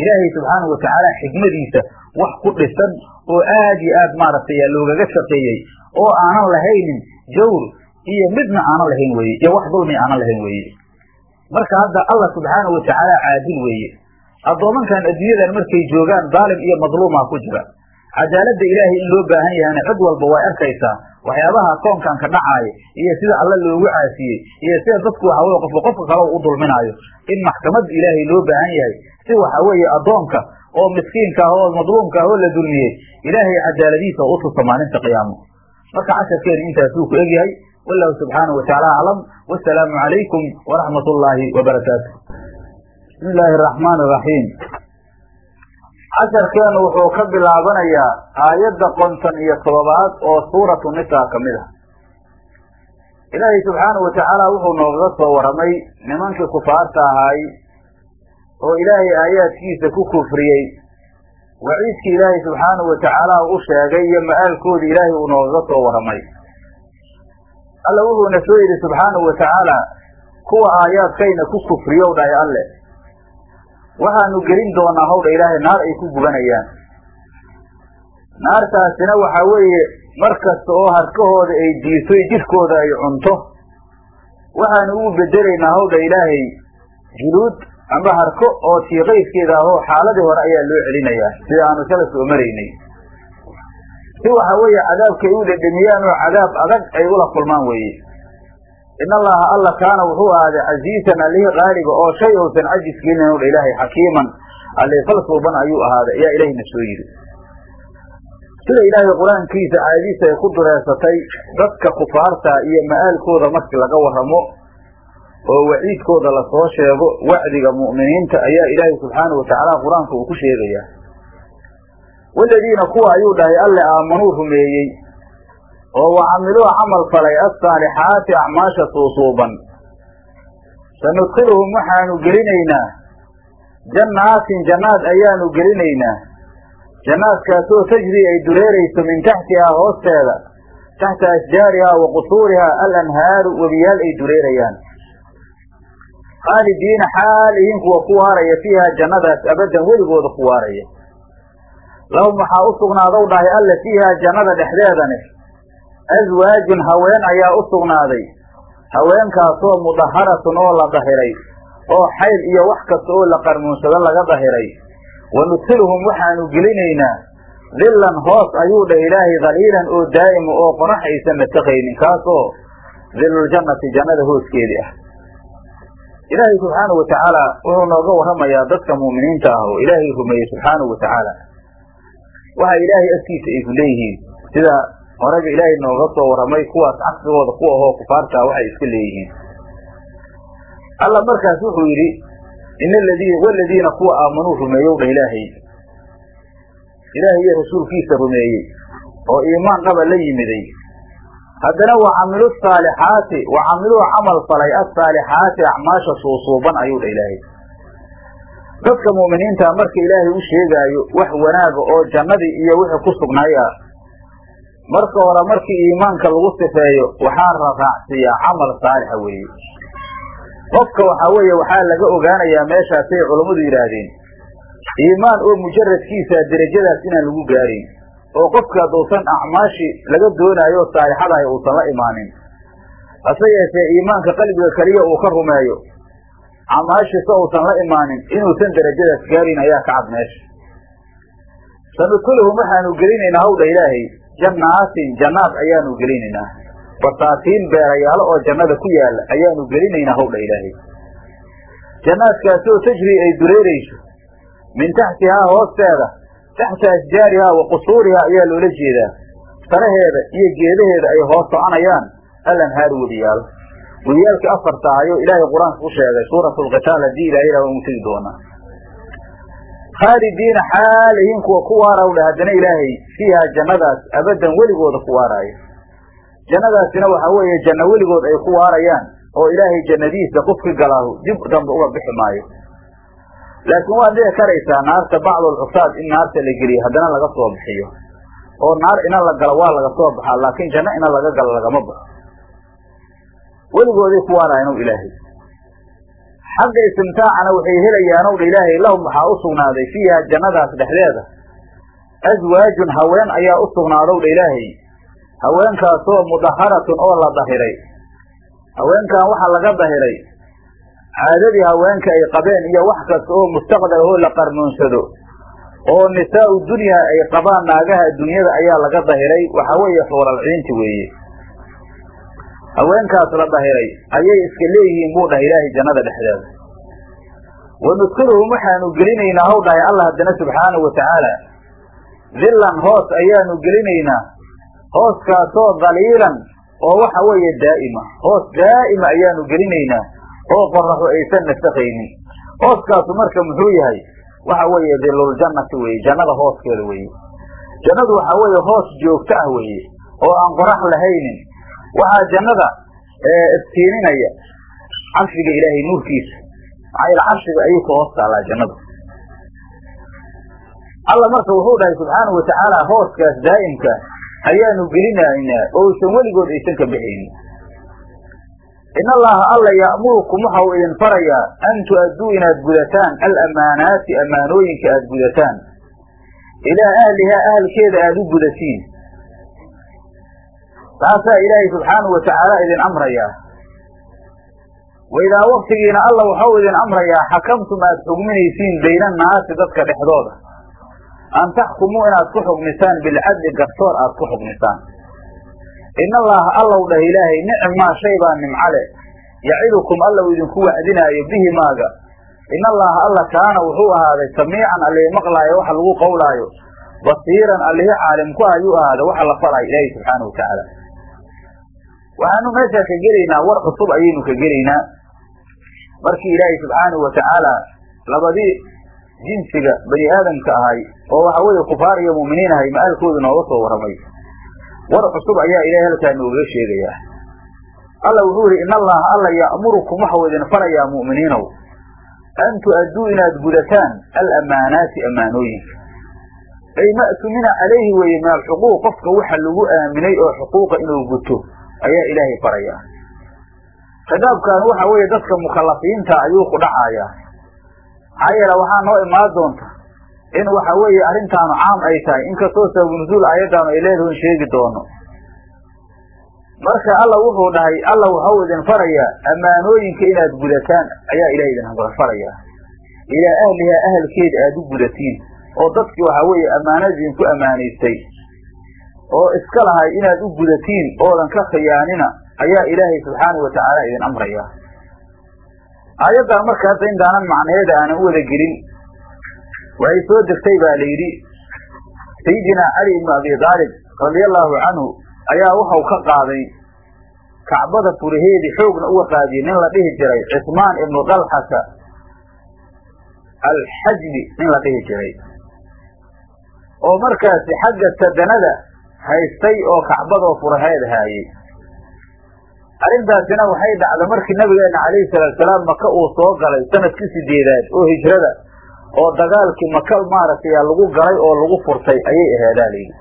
ilaahay subxaanau watacaala xikmadiisa wax ku dhisan oo aad iyo aad maaragtay yaa loogaga shaqeeyey oo aanan lahaynin jawr iyo midna aanan lahayn weeye iyo wax dulmi aanan lahayn weeye. Marka hadda allah subxaanau watacaala caadil weeye. Addoomankan adduunyadan markay joogaan daalim iyo madluumaa ku jira. Cadaaladda ilaahay in loo baahan yahana cid walba way arkaysaa waxyaabaha koonkan ka dhacaaya iyo sida alla loogu caasiyey iyo sida dadku waxa weye qofka kale u dulminaayo. In maxkamadda ilaahay loo baahan yahay si waxa weeye addoonka oo miskiinka ah oo madluumka ah oo la dulmiyey ilaahay cadaaladiisa u tusa maalinta qiyaamo marka casharkeena intaasuu ku egyahay wallahu subxaanahu watacaala aclam wasalaamu calaykum waraxmat ullaahi wabarakaatu bismi illaahi araxmaani iraxiim casharkeenu wuxuu ka bilaabanayaa aayadda konton iyo todobaad oo suuratu nisaa ka mid ah. Ilaahay subxaanahu watacaala wuxuu noogaga soo waramay nimankii kufaarta ahaay oo ilaahay aayaadkiisa ku kufriyey waciidkii ilaahay subxaanahu watacaala u sheegay iyo ma-aalkoodi ilaahay uu noogaga soo waramay. Alla wuxuuna soo yidhi subxaanahu watacaala kuwa aayaadkayna ku kufriyow dhahay alle. Waxaanu gelin doonaa hawdha ilaahay naar ay ku gubanayaan. Naartaasina waxaa weeye mar kasta oo harkahooda ay diirto jidhkooda ay cunto waxaanu ugu bedelaynaa hawdha ilaahay juluud amba harko oo tii qaydkeeda ahoo xaaladii hore ayaa loo celinayaa sida aanu shala soo maraynay. Si waxa weeye cadaabkay u dhedhamiyaan oo cadaab adag ay ula kulmaan weeye. In allaha alla kaana wuxuu ahaaday casiisan allihii qaaliga oo shay uusan cajis gelinayn odha ilaahay xakiiman. Allii fal suuban ayuu ahaaday ayaa ilaahayna soo yidhi. Sida ilaahay qur'aankiisa caadiisa ay ku dureesatay dadka kufaarta iyo ma-aalkooda markii laga warramo oo waciidkooda la soo sheego wacdiga mu'miniinta ayaa ilaahay subxaanahu watacaala qur'aanka uu ku sheegayaa. Waladiina kuwa ayuu dhahay alle aamanuu rumeeyey oo wa camiluu camal falay assaalixaati acmaasha suusuuban. Sanudkiluhum waxaanu gelinaynaa jannaatin jannaad ayaanu gelinaynaa. Jannaadkaasoo tajri ay dureerayso min taxtihaa hoosteeda taxta ashjaarihaa wa qusuurihaa alanhaaru webiyaal ay dureerayaan khaalidiina xaal ihiin kuwa ku waaraya fiihaa jannadaas abadan weligooda ku waaraya lahum waxaa u sugnaadow dhahay alle fiihaa jannada dhexdeedane aswaajun haween ayaa u sugnaaday haweenkaasoo mudaharatun oo la dahiray oo xayl iyo wax kasta oo la qarmuunsado laga dahiray wa nudkiluhum waxaanu gelinaynaa dillan hoos ayuu dhah ilaahay dhaliilan oo daa'ima oo qorax aysan nasakaynin kaasoo diluljannati jannada hooskeedii ah ilaahay subxaanahu watacaala wuxuu nooga warramayaa dadka mu'miniinta ah oo ilaahay rumeeyey subxaanahu watacaala waxa ilaahay agtiisa ay ku leeyihiin sida horeba ilaahay nooga soo warramay kuwaas caqsigooda ku ahoo kufaartaa waxay iska leeyihiin. Alla markaas wuxuu yidhi in aladii waladiina kuwa aamanuu rumeeyow dha ilaahay. Ilaahay iyo rasuulkiisa rumeeyey oo iimaan dhaba la yimiday haddana wa camilu saalixaati wa camiluu camal falay asaalixaati acmaasha suusuuban ayuu dha ilaahay. Dadka mu'miniinta marka ilaahay u sheegaayo wax wanaaga oo jannadii iyo wixii ku sugnaaya marka hore markii iimaanka lagu sifeeyo waxaa raraacsiiyaa camal saalixa weeye. Qofka waxaa weeye waxaa laga ogaanayaa meeshaasay culammadu yidhaahdeen iimaan oo mujaradkiisa derajadaas inaan lagu gaarin oo qofka hadduusan acmaashii laga doonaayo saalixadahay uusan la imaanin. Hase yeeshee iimaanka qalbiga keliya uu ka rumeeyo acmaashiisa uusan la imaanin inuusan derajadaas gaarin ayaa ka cad meesha. Sanudkiluhum waxaanu gelinaynaa hawdha ilaahay jannaatin jannaad ayaanu gelinaynaa. Basaatiin beerayaalo oo jannada ku yaalla ayaanu gelinaynaa hawdha ilaahay. Jannaadkaasoo tajri ay dureerayso min taxtihaa hoosteeda taxta ashjaarihaa wa qusuurihaa ayaa loola jeedaa saraheeda iyo geedaheeda ay hoos soconayaan alanhaaru wediyaalo wediyaalkii afarta ahayoo ilaahay qur'aanka ku sheegay suuratu lqitaal haddii ilahay yidhah waan u tegi doonaa khaalidiina xaalihiin kuwa ku waaraw dheh haddana ilaahay fiiha jannadaas abadan weligooda ku waaraayo jannadaasina waxaa weeye janno weligood ay ku waarayaan oo ilaahay jannadiisa qofki galaahu dib dambe uga bixi maayo laakiin waad dhici karaysaa naarta bacdulcusaad in naarta la geliyo haddana laga soo bixiyo. oo naar ina la galo waa laga soo baxaa laakiin janno ina laga galo lagama baxo. Weligooday ku waaraayanow ilaahay. Xagga istimtaacana waxay helayaanow dha ilaahay lahum waxaa u sugnaaday fiiha jannadaas dhexdeeda. Aswaajun haween ayaa u sugnaadow dha ilaahay. Haweenkaasoo mudaharatun oo la dahiray. Haweenkan waxaa laga dahiray caadadii haweenka ay qabeen iyo wax kasta oo mustaqdal oo la qarnoonsado oo nisaau dunyaa ay qabaan naagaha adduunyada ayaa laga dahiray. Waxaa weeye xuuralciinti weeye. Haweenkaas la dahiray ayay iska leeyihiin buu dhahay ilaahay jannada dhexdeeda. Wa nudkiluhum waxaanu gelinaynaa haw dhahay allah haddana subxaanahu watacaala dillan hoos ayaanu gelinaynaa. Hooskaasoo daliilan oo waxa weeye daa'ima. Hoos daa'ima ayaanu gelinaynaa oo qoraxu aysan nasakaynin hooskaasu marka muxuu yahay waxa weeye diluljannati weye jannada hooskeeda weye jannadu waxaa weeye hoos joogto ah weeye oo aan qorax lahaynin. Waxaa jannada iftiininaya carshiga ilaahay nuurkiisa. Maxaa yaele carshiga ayuu ka hoos taallaa jannadu. Alla marka wuxuu dhahay subxaanahu watacaala hooskaas daa'imka ayaanu gelinaynaa oo aysan weligood aysan ka bixaynin in allaha alla ya'murukum waxau idin farayaa an tu'adduu inaad gudataan alamaanaati ammaanooyinka aada gudataan. Ilaa ahlihaa ahalkeeda aada u gudatiin. Taasaa ilaahay subxaanahu watacaala idin amrayaa. Waidaa waktigiina alla waxau idin amrayaa xakamtum aada xugminaysiin bayna annaasi dadka dhexdooda. An taxkumuu inaad ku xugmisaan bilcadli garsoor aad ku xugmisaan in allaha allow dhah ilaahay nicm maa shay baa nimco leh yacidukum alla uu idinku wacdinaayo bihi maaga. In allaha alla kaana wuxuu ahaaday samiican allihi maqlaayo waxa lagu qowlaayo. Basiiran allihi caalim ku ayuu ahaaday waxa la falaayo ilaahay subxaana wa tacaala waxaanu meeshaa ka gelaynaa war cusub ayaynu ka gelaynaa. Markii ilaahay subxaanahu watacaala labadii jinsiga bani aadamka ahay oo waxa weeye kufaar iyo mu'miniin ahay ma'aalkooda nooga soo warramay war cusub ayaa ilahay halkaa noogaga sheegayaa. Alla wuxuu yihi in allaha alla ya'murukum waxau idin farayaa mu'miniinow an tu'adduu inaad gudataan alamaanaati ammaanooyinka. Ay ma'tumina calayhi weeye min alxuquuq qofka waxa lagu aaminay oo xuquuqa inuu guto ayaa ilaahay farayaa. Khitaabkan waxa weeye dadka mukalafiinta ayuu ku dhacayaa. Maxaa yeele waxaa noo imaan doonta in waxa weeye arrintaanu caam ay tahay inkastoo sababunuzuul aayaddaanu ay leedahoon sheegi doono. Marka alla wuxuu dhahay alla waxau idin farayaa ammaanooyinka inaad gudataan ayaa ilahay idin farayaa. Ilaa ahlihaa ahalkeeda aada u gudatiin. Oo dadkii waxaa weeye ammaanada idinku ammaanaystay. Oo iska lahay inaad u gudatiin oodan ka khiyaanina ayaa ilaahay subxaanau watacaala idin amrayaa. Aayaddan marka hadda intaanan macnaheeda aanan u wada gelin waxay soo degtay baa la yidhi sayidina cali ibnu abi aalib radia allahu canhu ayaa waxau ka qaaday kacbada furaheedii xoogna uga qaadiyey nin la dhihi jiray cismaan ibnu dalxata alxajbi nin la dhihi jiray. Oo markaasi xagga sadanada haystay oo kacbadoo furaheed haayey arrintaasina waxay dhacday markii nabigeena calayhi salaatusalaam maka uu soo galay sannadkii sideedaad oo hijrada oo dagaalkii maka maaragtay lagu galay oo lagu furtay ayay aheedaa layidhi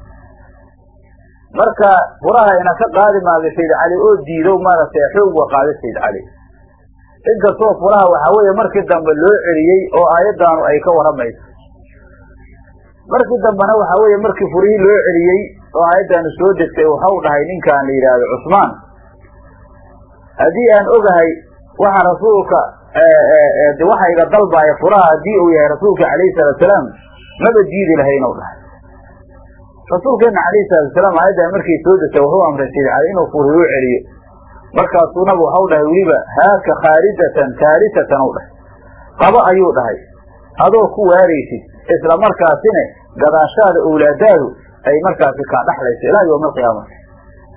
marka furaha ina ka qaadi maaga sayd cali oo diidow maaragtay xoog wa qaaday sayd cali inkastoo furaha waxaa weeye markii dambe loo celiyey oo aayaddaanu ay ka warramayso markii dambena waxaa weeye markii furihii loo celiyey oo aayaddaanu soo degtay waxau dhahay ninkaan la yidhaahdo cusmaan. Haddii aan ogahay waxa rasuulka waxa iga dalbaaya furaha haddii uu yahay rasuulka calayhi salaatusalaam maba diidi lahaynw dhahay. Rasuulkeena calayhi salaatusalaam aayaddan markay soo degtay wuxuu amray sayd cali inuu furihi u celiyo. Markaasuu nabigu waxau dhahay weliba haaka khaarijatan taarisatan u dhahay. Qabo ayuu dhahay. Adoo ku waaraysid isla markaasina gadaashaada owlaadaadu ay markaasi kaa dhaxlayso ilaa yowma alqiyaamati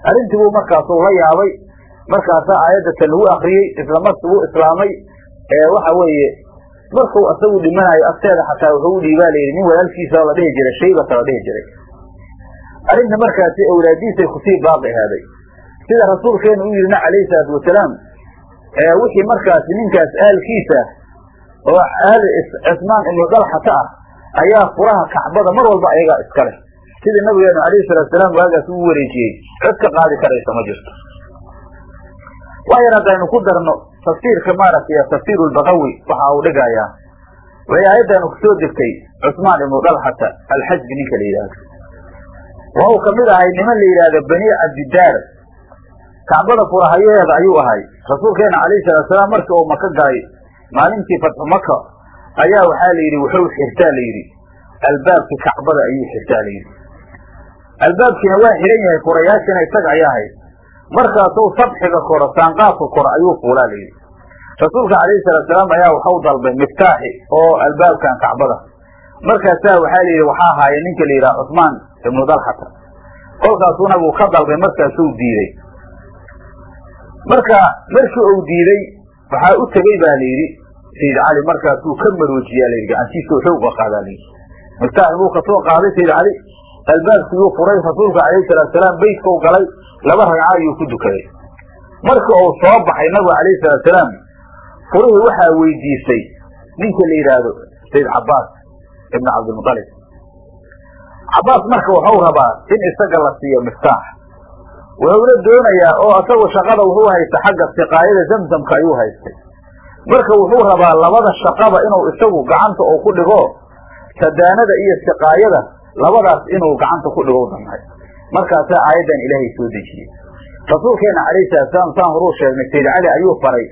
arrintii buu markaasu la yaabay. Markaasaa aayadda tan lagu akriyey isla markii islaamay waxa weeye markuu asagu dhimanayo agteeda xataa wuxuu u dhiibaa layidhi nin walaalkiisa la dhihi jiray shaybata la dhihi jiray. Arrinta markaasi awlaadiisay ku sii baaqi ahaaday. Sida rasuulkeenu u yidhina calayhi salaatu wasalaam wixii markaasi ninkaas aalkiisa oo aal cismaan ibnu dalxata ah ayaa furaha kacbada mar walba ayagaa iska leh. Sida nabigeenu salatu salaam waagaas ugu wareejiyey cod ka qaadi karaysa ma jirto. Waayar haddaynu ku darno tafsiirka maaragtay tafsiir lbaqawi waxa uu dhigayaa waxay aayaddaanu ku soo degtay cusmaan ibnu dalxata alxajbi ninka la yidhaahdo. Wa uu ka mid ahay niman la yidhaahdo bani cabdidaar. Kacbada furahayaheeda ayuu ahay. Rasuulkeena alayhi salatu salaam markii uu maka galay maalintii fatxu maka ayaa waxaa la yidhi wuxuu xirtaa la yidhi. Albaabkii kacbada ayuu xirtaa la yidhi. Albaabkiina waa xihan yahay furayaashina isaga ayaa hay markaasuu sabxiga koro saanqaadka koro ayuu fuulaa la yidhi. Rasuulka calayhi salaatu salaam ayaa waxau dalbay miftaaxi oo albaabkan kacbada. Markaasaa waxaa la yidhi waxaa haaya ninka la yidhaha cusmaan ibnu dalxata. Kolkaasuu nabigu ka dalbay markaasuu diiday marka markii uu diiday waxaa u tegey ba la yidhi sayid cali markaasuu ka maroojiyaa la yidhi. Gacantiisa xoog uga qaadaa layidhi miftaaxi buu ka soo qaaday sayid cali albaabkiiyuu furay rasuulka calayhi salaatu salaam beytkau galay laba ragca ayuu ku dukaday. Marka uu soo baxay nabigu calayhi salaatu salaam furihii waxaa weydiisay ninka la yidhaahdo sayid cabaas ibn cabdilmualib cabaas marka waxau rabaa in isaga la siiyo miftaax. Wuxuuna doonayaa oo isagu shaqada wuxuu haysta xagga siqaayada zamzamka ayuu haystay. Marka wuxuu rabaa labada shaqaba inuu isagu gacanta uu ku dhigo sadaanada iyo siqaayada labadaas inuu gacanta ku dhigo damcay markaasaa aayaddan ilaahay soo dejiyey. Rasuulkeena calayhi salaatusalaam saan horuu sheegnay sayd cali ayuu faray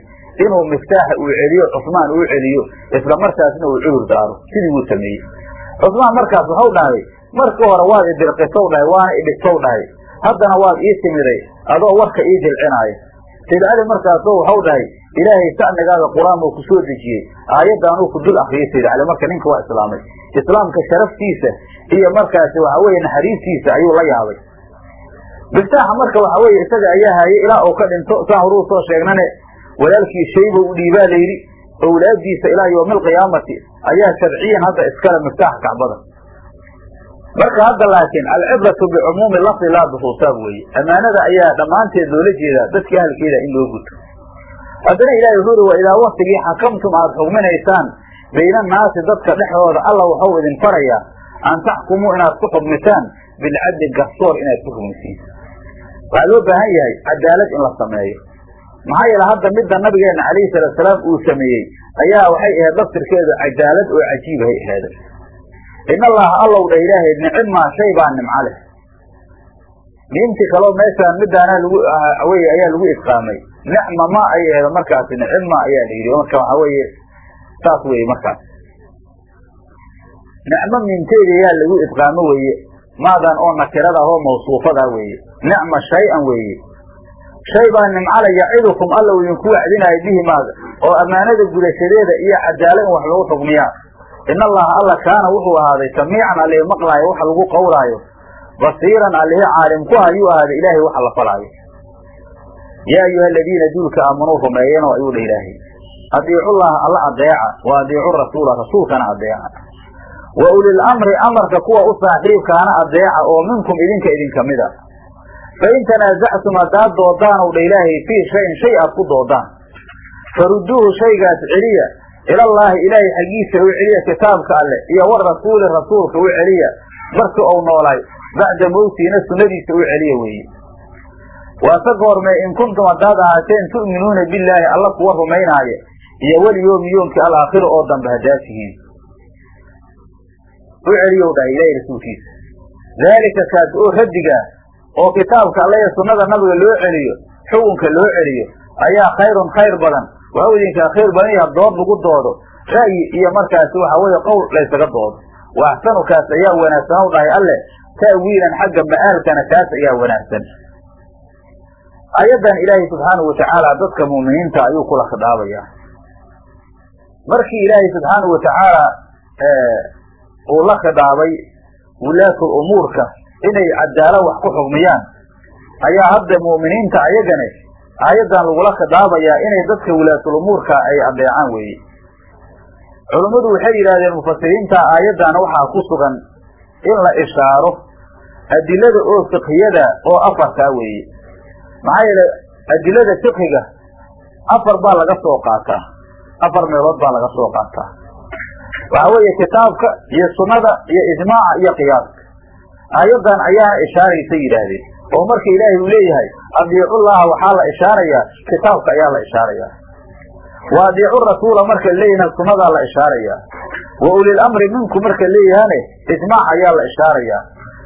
inuu miftaaxa uu celiyo cusmaan uu celiyo isla markaasna uu cudur daaro. Sidii wuu sameeyey. Cusmaan markaas waxau dhahay markii hore waad idirqisow dhahay waana idhigtow dhahay. Haddana waad ii timiday adoo warka ii dilcinaayo sayd cali markaaso waxau dhahay ilaahay sacnigaaga qur'aan uu ku soo dejiyey aayaddaanuu ku dul akriyay sayd cali marka ninka waa islaamay islaamka sharaftiisa iyo markaasi waxa weeye naxariistiisa ayuu la yaabay miftaaxa marka waxa weeye isaga ayaa hayay ilaa uu ka dhinto saan horuu soo sheegnane walaalkii shayba u dhiibaa la yidhi owlaadiisa ilaa yowmi alqiyaamati ayaa sharciyan hadda iskale miftaaxa kacbada marka hadda laakiin alcibratu bicumuumi lafdi laa bikhusaab weeye. Ammaanada ayaa dhammaanteed loola jeedaa dadka ahalkeeda in loo guto. Haddana ilahi wuxuu uri wa idaa waktigii xakamtum aada xugminaysaan bayna annaasi dadka dhexdooda alla waxau idin farayaa an taxkumuu inaad ku xugmitaan bilcadli garsoor inaad ku xugmisiin waxaa loo baahan yahay cadaalad in la sameeyo. Maxaa yeele hadda midda nabigeena calayhi salaatusalaam uu sameeyey ayaa waxay ahayd laftirkeedu cadaalad oo cajiibahay ahaaday in allaha allow dha ilaahay nicima shay baa nimco leh. Miimti kaloo meeshaan midaana lagu wey ayaa lagu idqaamay. Nicma ma ay aheed markaasi nicima ayaa la yidhi. Marka waxa weeye saas weye markaas nicmo miimteeda ayaa lagu idqaamo weeye. Maadan oo nakirada oo mawsuufada weeye nicma shay-an weeye. Shay baa nimcala yacidukum alla uu idinku wacdinaayo bihi maaga oo ammaanada gudashadeeda iyo cadaalad in wax lagu xugmiyaa in allaha alla kaana wuxuu ahaaday samiican allihi maqlaayo waxa lagu qawlaayo basiiran allihi caalim ku ayuu ahaaday ilaahay waxa la falaayo. Yaa ayuha aladiina duulka aamanuu rumeeyeenoo ayuu dha ilaahay. Adiicullaha alla adeeca wa adiicu rasuula rasuulkana adeeca wa ulil amri amarka kuwa u saaxiibkaana adeeca oo minkum idinka idinka mid a fain tanaasactum haddaad doodaan ow dha ilaahay fii shayin shay aad ku doodaan farudduuhu shaygaas celiya ilallaahi ilaahay xaggiisa u celiya kitaabka alle iyo warasuuli rasuulka u celiya markii ou noolaay bacda mowtiina sunnadiisa u celiya weeye waase goormee in kuntum haddaad ahaateen tu'minuuna billaahi alla kuwa rumaynaaya iyo walyoomi yoomkii alaakhiri oo dambe haddaad tihiin u celiyow dhahay ilaahay rasuulkiisa daalika kaas oo radigaa oo kitaabka alle iyo sunnada nabiga loo celiyo xukunka loo celiyo ayaa khayrun khayr badan. Waxau idinkaa khayr badan yaha dood lagu doodo ra'yi iyo markaasi waxa weeye qowl laysaga doodo. Wa axsanu kaas ayaa wanaagsan u dhahay alle ta'wiilan xagga ma'aalkana kaas ayaa wanaagsan. Ayaddan ilaahay subxaanahu watacaala dadka mu'miniinta ayuu kula khidaabayaa markii ilaahay subxaanahu watacaala uu la khidaabay wulaatul umuurka inay cadaalo wax ku xugmiyaan ayaa hadda mu'miniinta ayagane aayaddan lagula khidaabayaa inay dadka wulaatul umuurka ay adeecaan weeye. Culummadu waxay yidhaahdeen mufasiriinta aayaddan waxaa ku sugan in la ishaaro adilada oo fiqhiyada oo afarkaa weeye. Maxaa yeele adilada fiqhiga afar baa laga soo qaataa afar meelood baa laga soo qaataa. Waxaa weeye kitaabka iyo sunnada iyo ijmaaca iyo qiyaaska aayaddan ayaana ishaaraysa yidhaahdeen. Oo marka ilaahay uu leeyahay adiicullaha waxaa la ishaarayaa. Kitaabka ayaa la ishaarayaa. Wa adiicu rasuula marka leeyahna sunnadaa la ishaarayaa. Wa ulil amri minku marka leeyahane ijmaac ayaa la ishaarayaa.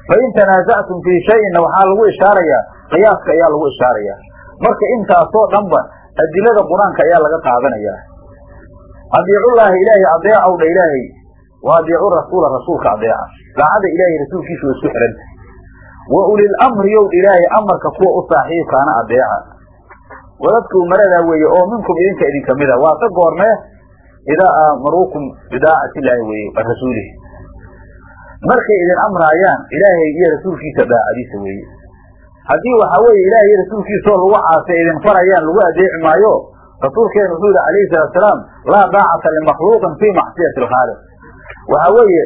Fain tanaasactum fii shayinna waxaa lagu ishaarayaa. Qiyaaska ayaa lagu ishaarayaa. Marka intaasoo dhanba adilada qur'aanka ayaa laga qaadanayaa. Adiicullaahi ilaahay adeecaw dha ilaahay wa adiicu rasuula rasuulka adeeca. Daacada ilaahay rasuulkiisu way isku xihanta wa ulil amri yow ilaahay amarka kuwa u saaxiibkaana adeeca. Wadadka umaradaa weeye oo minkum idinka idinka mida waa ka goormee idaa aamaruukum bidaacati illaahi weeye wa rasuulihi. Markay idin amraayaan ilaahay iyo rasuulkiisa daacadiisa weeye. Haddii waxaa weeye ilaahay iyo rasuulkiisaoo lagu caasay idin farayaan lagu adeeci maayo rasuulkeenu wuxuu yihi alayhi salatusalaam laa daacata limakhluuqin fii macsiyati alkhaaliq waxaa weeye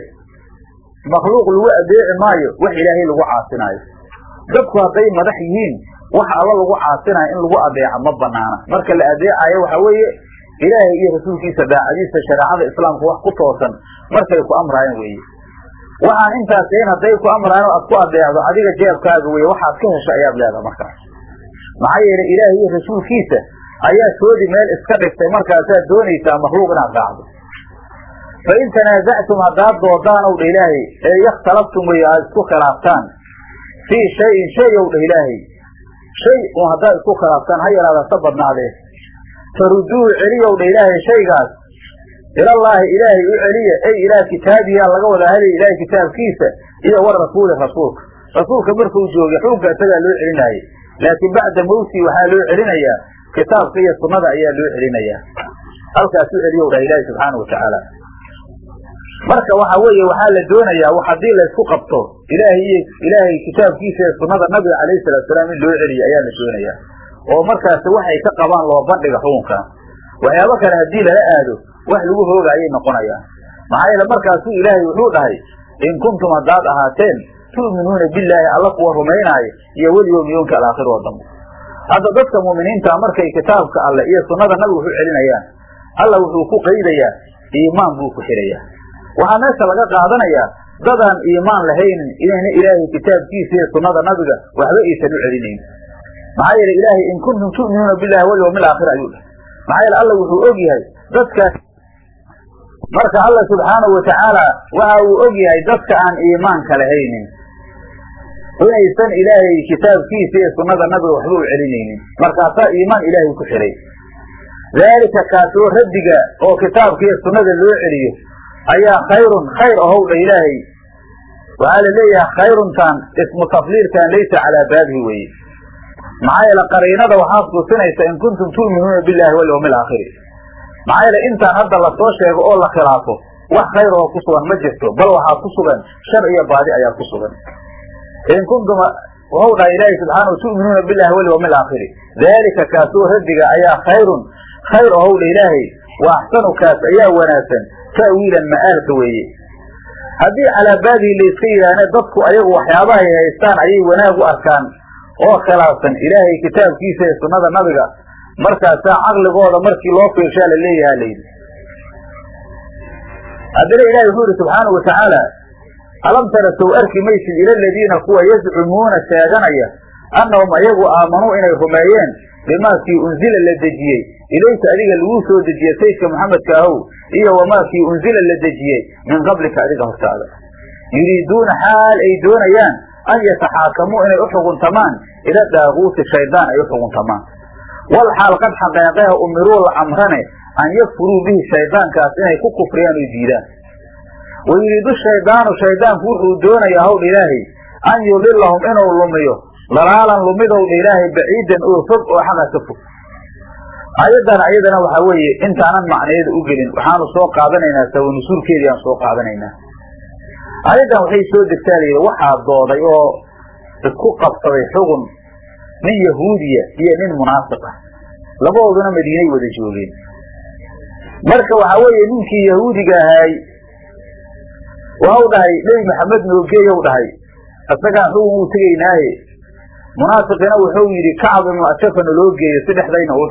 makhluuq lagu adeeci maayo wax ilaahay lagu caasinaayo dadku hadday madax yihiin wax alla lagu caasinayo in lagu adeeca ma banaana. Marka la adeecayo waxaa weeye ilaahay iyo rasuulkiisa daacadiisa shareecada islaamka wax ku toosan markay ku amraayaan weeye. Waxaan intaas in hadday ku amraayaan aad ku adeecdo adiga jeebkaaga weye waxaad ka hesho ayaad leedaha markaas. Maxaa yeelay ilaahay iyo rasuulkiisa ayaa soodi meel iska dhigtay markaasaad doonaysaa makhluuq inaad raacdo fa in tanaasactum haddaad doodaan ow dha ilaahay ee yakhtalaftum weye aad isku khilaaftaan fii shayin shay ow dha ilaahay shay un haddaad isku khilaaftaan ha yaraada ka badnaadee faruduuhu celiyow dha ilaahay shaygaas ilallaahi ilaahay u celiya ey ilaa kitaabiyaa laga wadaa heli ilaahay kitaabkiisa iyo war rasuuli rasuulka rasuulka markuu joogay xukunka isagaa loo celinaaye laakiin bacda mawtii waxaa loo celinayaa kitaabka iyo sunnada ayaa loo celinayaa halkaas u celiyow dhah ilaahi subxaanau watacaala marka waxa weeye waxaa la doonayaa haddii laysku qabto ilaahay iyo ilaahay kitaabkiisa iyo sunnada nabiga calayhi salaatusalaam in loo celiyo ayaa la doonayaa. Oo markaasi waxay ka qabaan loo bandhiga xukunkan waxyaabo kale haddii lala aado wax lagu hooga ayay noqonayaan maxaa yeele markaasuu ilaahay wuxuu dhahay in kuntum haddaad ahaateen tu'minuuna billaahi alla kuwa rumaynaayo iyo weliyowm yoonka alaakhir oo dambe. Hadda dadka mu'miniinta markay kitaabka alle iyo sunnada nabiga wuxu celinayaan alla wuxuu ku qaydayaa iimaan buu ku xidhayaa waxaa meesha laga qaadanayaa dadaan iimaan lahaynin inayna ilaahay kitaabkiisa iyo sunnada nabiga waxba aysan u celinayn. Maxaa yeele ilaahay in kuntum tu'minuuna billahi walyawmi alaakhir ayuu dhahay maxaa yeele alla wuxuu og yahay dadkaas marka alla subxaanahu watacaala waxa uu og yahay dadka aan iimaanka lahaynin inaysan ilaahay kitaabkiisa iyo sunnada nabiga waxba u celinaynin markaasaa iimaan ilaahay ku xidhay daalika kaasoo raddiga oo kitaabka iyo sunnada loo celiyo ayaa khayrun khayr ahow dha ilaahay. Waxaa la leeyahay khayruntan ismu tafliilkan laysa calaa baabihi weye maxaa yeele qariinada waxaad tusinaysa in kuntum tu'minuuna billahi walyawmi alaakhiri maxaa yeele intaan hadda la soo sheego oo la khilaafo wax khayr oo ku sugan ma jirto bal waxaa ku sugan shar iyo baadi ayaa ku sugan. In kuntum waxau dhahay ilaahi subxaanahu tu'minuuna billahi walyawmi alaakhiri daalika kaasoo raddiga ayaa khayrun khayr ahow ilaahay. Wa kaas ayaa wanaagsan ta'wiilan ma'aalka weeye. Haddii calaa baadihi layska yidhaahne dadku ayagu waxyaabahay haystaan ayay wanaag u arkaan oo khilaafsan ilaahay kitaabkiisa ee sunnada nabiga. Markaasaa caqligooda markii loo fiirshaa la leeyaha layidhi haddana ilahi wuxuu yihi subxaanau watacaala alam tara sow arki maysid ila aladiina kuwa yazcumuuna sheeganaya annahum ayagu aamanuu inay rumeeyeen bimaakii unzila la dejiyey ilayka adiga laguu soo dejiyey saydka maxamedka ahow iyo wamaakii unzila la dejiyey min qablika adiga hortaada yuriiduuna xaal ay doonayaan an yataxaakamuu inay u xuguntamaan ila daaguuti shaydaan ay u xuguntamaan wal xaal qad xaqeeqeha umiruu la amrane an yakfuruu bihi shaydaankaas inay ku kufriyaan oy diidaan wa yuriidu shaydaanu shaydaanku wuxuu doonayaa hawdha ilaahay an yudilahum inuu lumiyo dalaalan lumidowdha ilaahay baciidan oo fog oo xaqa ka fog. Ayadana waxaa weeye intaanan macnayeeda u gelin. Waxaanu soo qaadanaynaa sawanusuulkeedii aan soo qaadanaynaa. Aayaddan waxay soo degtaa layidhi waxaa dooday oo isku qabsaday xugun nin yahuudiya iyo nin munaafiq ah. Labadooduna madiinay wada joogeen. Marka waxaa weeye ninkii yahuudiga ahaay waxau dhahay nebi maxamed noogeeyow dhahay isagaan xugun uu tegaynaaye munaafiqina wuxuu yidhi kacab ashafana loo geeyo si dhexdayna uu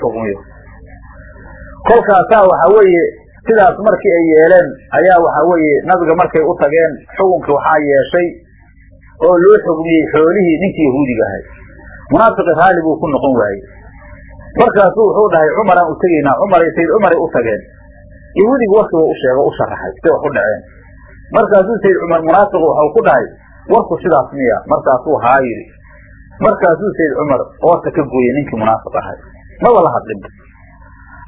kolkaasaa waxa weeye sidaas markii ay yeeleen ayaa waxa weeye nabiga markay u tageen xukunkii waxaa yeeshay oo loo xugmiyey xoolihii ninkii yahuudiga ahay. Munaafiqi raalli buu ku noqon waayey. Markaasu wuxuu dhahay cumaraan u tegaynaa cumaray sayd cumaray u tageen. Yahuudiga warkii waa u u sharaxay si wax u dhaceen. Markaasuu sayd cumar munaafiq waxau ku dhahay warku sidaas miya markaasuu haa yidhi markaasuu sayd cumar oorta ka gooyey ninkii munaafiq ahay maba la hadlinba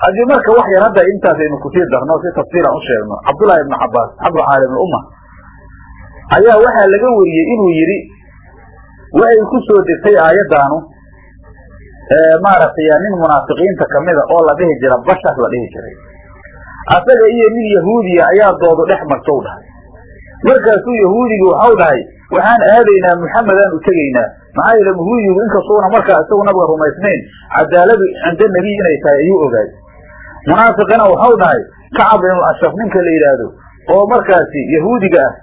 haddii marka wax yar hadda intaas aynu ku sii darno si tafsiiran u sheegno cabdullaahi ibnu cabaas xabru caalim lumma ayaa waxaa laga wariyey inuu yidhi waxay ku soo degtay aayaddaanu maaragtay nin munaafiqiinta kamida oo la dhihi jira bashar la dhihi jiray. Asaga iyo nin yahuudiya ayaa doodu dhex martow dhahay markaasuu yahuudigi waxau dhahay waxaan aadaynaa muxamedaan u tegaynaa maxaa yeele yahuudigu inkastuuna markaa isagu nabiga rumaysnayn cadaaladu cinda nebiy inay tahay ayuu ogaay munaafiqina waxau dhahay kacab ibnu ashraf ninka la yidhaahdo oo markaasi yahuudiga ah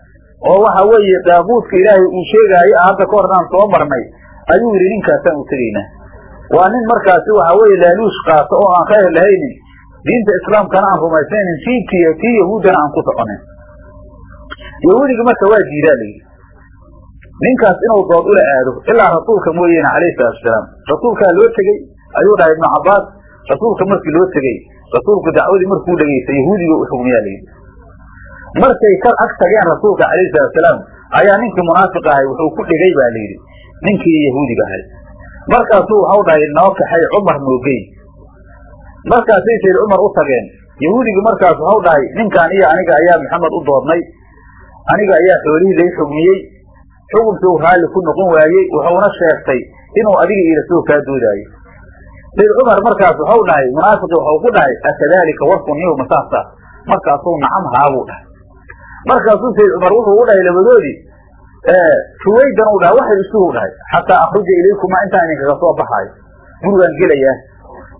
oo waxa weeye daabuudka ilaahay uu sheegaayo ah hadda ka hornaan soo marnay ayuu yidhi ninkaasaan u tegaynaa. Waa nin markaasi waxa weeye laaluush qaato oo aan khayr lahaynin. Diinta islaamkana aan rumaysnaynin tiinkiiyo tii yahuuddana aan ku soconin. Yahuudiga marka waa diidaa layidhi ninkaas inuu dood ula aado ilaa rasuulka mooyeene calayhi salaatu wasalaam rasuulkaa loo tegey ayuu dhahay ibnu cabbaas rasuulka markii loo tegey rasuulku dacwadii markuu dhegaystay yahuudiga u xugmiyaa layidhi markay ka ag tageen rasuulka calayhi salatu wasalaam ayaa ninkii munaafiq ahay wuxuu ku dhegay baa layidhi ninkii yahuudiga ahay. Markaasuu waxau dhahay noo kaxay cumar noogey markaasay sayd cumar u tageen. Yahuudigii markaas waxau dhahay ninkaan iyo aniga ayaa maxamed u doodnay. Aniga ayaa xoolihii lay xugmiyey xukunkii uu raalli ku noqon waayey wuxuuna sheegtay inuu adiga iyo rasuul kaa doodaayo sayd cumar markaas waxau dhahay munaafiqii waxau ku dhahay akadaalika warku niw masaasa markaasuu nacam haabuu dhahay. Markaasuu sayd cumar wuxuu u dhahay labadoodii ruwaydan u dhahay waxay isugu dhahay xataa akruja ilaykuma intaan idinkaga soo baxaayo gurigaan gelayaa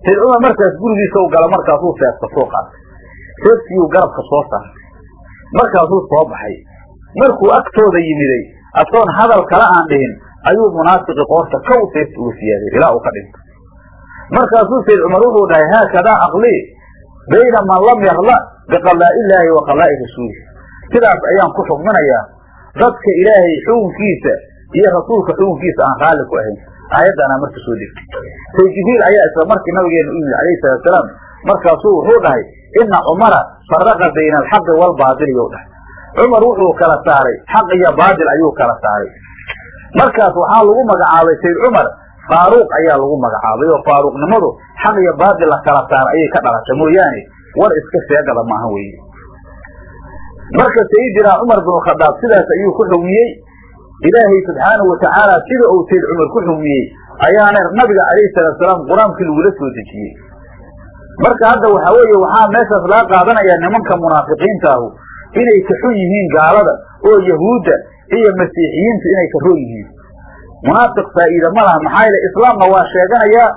sayd cumar markaas gurigiisa u gala markaasuu seefta soo qaatay seeftiiyuu garabka soo saaray. Markaasuu soo baxay. Markuu agtooda yimiday asoon hadal kala aan dhihin ayuu munaafiqi qoorta kow seefta uga siyaaday ilaa uu ka dhinto markaasuu sayd cumar wuxuu dhahay haakadaa aqlii bayna man lam yarla biqadaa'illaahi wa qadaa'i rasuulih sidaas ayaan ku xugminayaa dadka ilaahay xukunkiisa iyo rasuulka xukunkiisa aan raalli ku ahayn. Aayaddaanaa marka soo degtay. Say jibriil ayaa isla markii nabigeena u yimid calayhi salaatusalaam markaasuu wuxuu dhahay ina cumara faraqa bayna alxaqi waalbaadili you dhahay cumar wuxuu kala saaray. Xaq iyo baadil ayuu kala saaray. Markaas waxaa lagu magacaabay sayd cumar faaruuq ayaa lagu magacaabay oo faaruuqnimadu xaq iyo baadil la kala saara ayay ka dhalashay mooyaane. War iska sheegada maaha weye marka sayidinaa cumar binu khadaab sidaas ayuu ku xugmiyey. Ilaahay subxaanahu watacaala sida uu sayd cumar ku xugmiyey ayaana nabiga calayhi salaatusalaam qur'aankii lagula soo dejiyey. Marka hadda waxa weeye waxaa meeshaas laga qaadanayaa nimanka munaafiqiinta ahu inay ka xun yihiin gaalada oo yahuudda iyo masiixiyiinta inay ka roon yihiin. Munaafiq faa'iida ma laha maxaa yeele islaamna waa sheeganayaa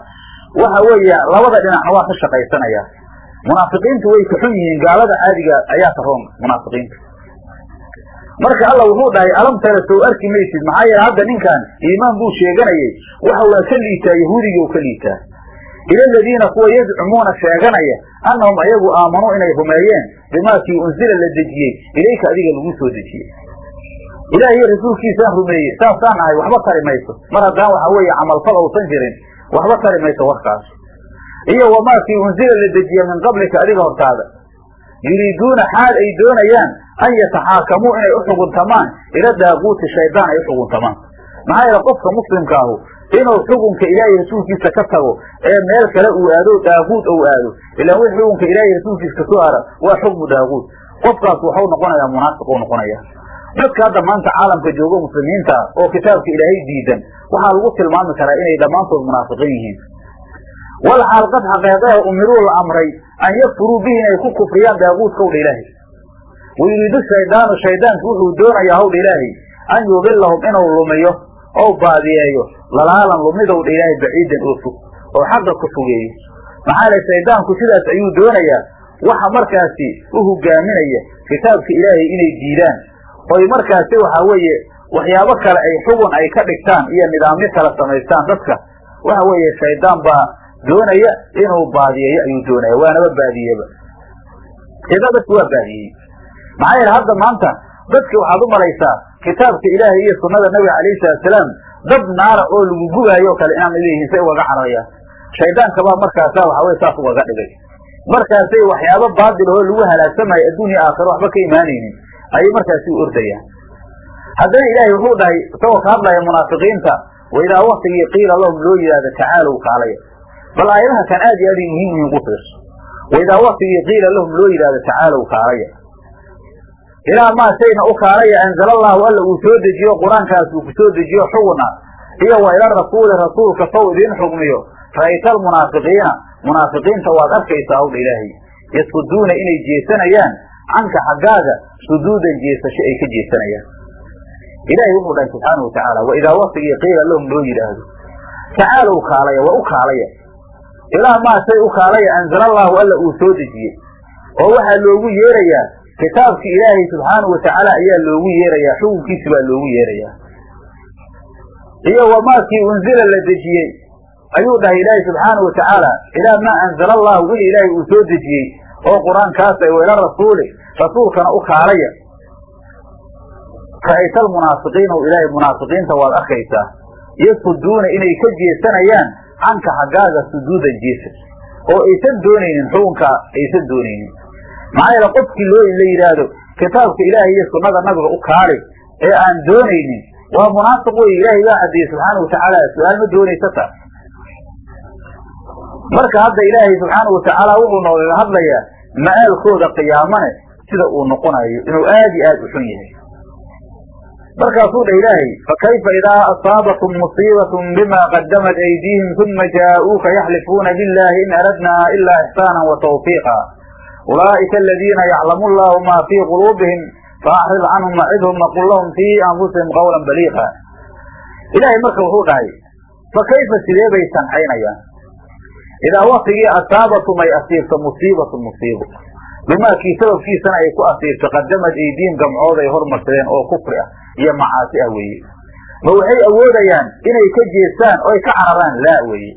waxa weeye labada dhinacna waa ka shaqaysanaya. Munaafiqiintu way ka xun yihiin gaalada caadiga ayaa ka roon munaafiqiinta marka alla wuxuu dhahay alam tara sow arki maysid? Maxaa yeele hadda ninkan iimaan buu sheeganayay waxa waa ka liitaa yahuudigii u ka liitaa ila aladiina kuwa yazcumuuna sheeganaya annahum ayagu aamanuu inay rumeeyeen bimaakii unzila la dejiyey ilayka adiga lagu soo dejiyey. Ilaah iyo rasuulkiisaan rumeeyey saasaan ahay waxba tari mayso. Mar haddaan waxa weeye camalfal uusan jirin waxba tari mayso warkaas. Iyo wamaakii unzila la dejiye min qablika adiga hortaada. Yuriiduuna xaal ay doonayaan an yataxaakamuu inay u xuguntamaan ila daaguuti shaydaan ay u xuguntamaan. Maxaa yeele qofka muslimka ahu inuu xukunka ilaahay rasuulkiisa ka tago ee meel kale uu aado daaguud ou aado ilaan wix xukunka ilaahay rasuulkiisa ka soo hara waa xukmu daaguud. Qofkaas waxau noqonayaa munaafiq u noqonaya dadka hadda maanta caalamka joogo muslimiinta oo kitaabka ilaahay diidan waxaa lagu tilmaami karaa inay dhammaantood munaafiqiin yihiin. Wal xaal qad xaqeeqehe umiruu la amray an yakfuruu bihi inay ku kufriyaan daaguudka owdha ilaahay. Wayuriidu shaydaanu shaydaanku wuxuu doonayaa howdha ilaahay an yudilahum inuu lumiyo ou baadiyeeyo lalaalan lumidowdha ilaahay baciidan oo fog oo xagga ka fogeeyo maxaa le shaydaanku sidaas ayuu doonayaa waxa markaasi u hogaaminaya kitaabka ilaahay inay diidaan. Oy markaasi waxa weeye waxyaabo kale ay xugun ay ka dhigtaan iyo nidaamyo kala samaystaan dadka. Waxa weeye shaydaan baa doonaya inuu baadiyeeyo ayuu doonaya waanaba baadiyeba ida dadku waa baadiyey. Maxaa yeele hadda maanta dadki waxaad u malaysaa kitaabka ilaahay iyo sunnada nabiga calayhi salatusalaam dad naara oo lagu gubaayo kale inaan leeyihiin say ugaga cararayaan shaydaanka baa markaasa waxa weye saas ugaga dhigay. Markaasay waxyaabo baadil oo lagu halaagsamayo adduunya aakhiro waxba ka imaanaynin ayay markaasi u ordayaan. Haddana ilaahay wuxuu dhahay isagoo ka hadlaya munaafiqiinta waidaa waktigii qiila lahum loo yidhahdo tacaalow kaalaya. Bal aayadaha kan aad iyo aad ay muhiim yihiin ku fiirso. Waidaa waktigii qiila lahum loo yidhahdo tacaalow kaalaya ilaa maa shayna u kaalaya anzala allahu alla uu soo dejiyo qur'aankaas uu ku soo dejiyo xuguna iyo wa ila rasuuli rasuulka sow idiin xugmiyo. Ra'ayta almunaafiqiina munaafiqiinta waad arkaysaa hawdha ilaahay. Yaskuduuna inay jeesanayaan canka xaggaaga suduudan jeesasho ay ka jeesanayaan. Ilaahay wuxuu dhahay subxaana wa tacaala waidaa waktigii qiila lahum loo yidhaahdo. Tacaalow kaalaya waa u kaalaya. Ilaa maa shay u kaalaya anzala allahu alla uu soo dejiyey oo waxaa loogu yeerayaa kitaabki ilaahay subxaanau watacaala ayaa loogu yeerayaa xukunkiisi baa loogu yeerayaa. Iyo wamaakii unzila la dejiyey ayuu dhahay ilaahay subxaanau watacaala ilaa maa anzala allahu wixii ilaahay uu soo dejiyey oo qur'aankaas ay wayla rasuuli rasuulkana u kaalaya. Ra'ayta almunaafiqiina ilaahay munaafiqiinta waad arkaysaa yasuduuna inay ka jeesanayaan canka xaggaaga suduudan jeesa oo aysan doonaynin xukunka aysan doonaynin maxaa yeele qofkii loo la yidhaahdo kitaabka ilaahay iyo sunnada nabiga u kaali ee aan doonaynin waa munaafiq wey ilaahay baa cadiyey subxaana watacaala su'aal ma doonaysa ta marka hadda ilaahay subxaana watacaala wuxuu noogaga hadlayaa ma-aalkooda qiyaamane sida uu noqonayo inuu aad iyo aad u xun yahay. Markaasuu dha ilaahay fakayfa idaa asaabatum musiibatun bima qadamat aydiihim uma jaa'uuka yaxlifuuna billahi in aradnaa ilaa ixsaana wa tawfiiqa ulaa'ika aladiina yaclamu llahu ma fii quluubihim faacrid canhum wacidhum waqul lahum fii anfusihim qawlan baliiqa ilaahay marka wuxuu dhahay fakayfa sidee bay sancaynayaan idaa waktigii asaabatum ay asiibto musiibatu musiibo bimaakii sababkiisana ay ku asiibto qadamad aydiin gamcood ay hormarsadeen oo kufri ah iyo macaasi ah weeye ma waxay awoodayaan inay ka jeestaan oy ka cararaan laa weeye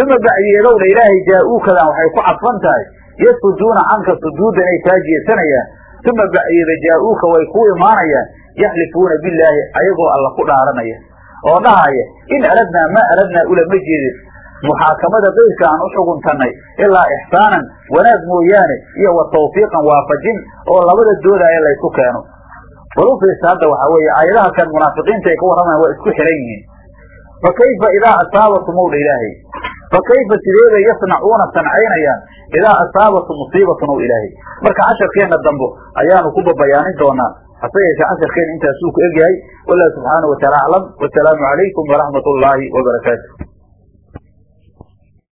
uma bacdiyeedowdha ilaahay jaa-uukadan waxay ku cadfan tahay yasuduuna canka suduuda inay kaa jeesanayaan uma bacdiyeeda jaa-uuka way kuu imaanayaan yaxlifuuna billaahi ayagoo alla ku dhaaranaya oo dhahaya in aradnaa maa aradnaa ulama jeedin muxaakamada keyrka aan u xuguntannay ilaa ixsaanan wanaag mooyaane iyo wa tawfiiqan waafajin oo labada doodaya laysu keeno. Walu fiirsa hadda waxaa weeye aayadaha kan munaafiqiinta ay ka warramayan waa isku xiran yihiin. Fa kayfa idaa asaabatum owdha ilaahay fa kayfa sideebay yasnacuuna sancaynayaan idaa asaabatum musiibatun ow ilaahay marka casharkeenna dambo ayaanu ku babayaanin doonaa hase yeeshee casharkeena intaasuu ku egyahay wallahu subxaana wa taala aclam wasalaamu calaykum waraxmat ullaahi wabarakaatu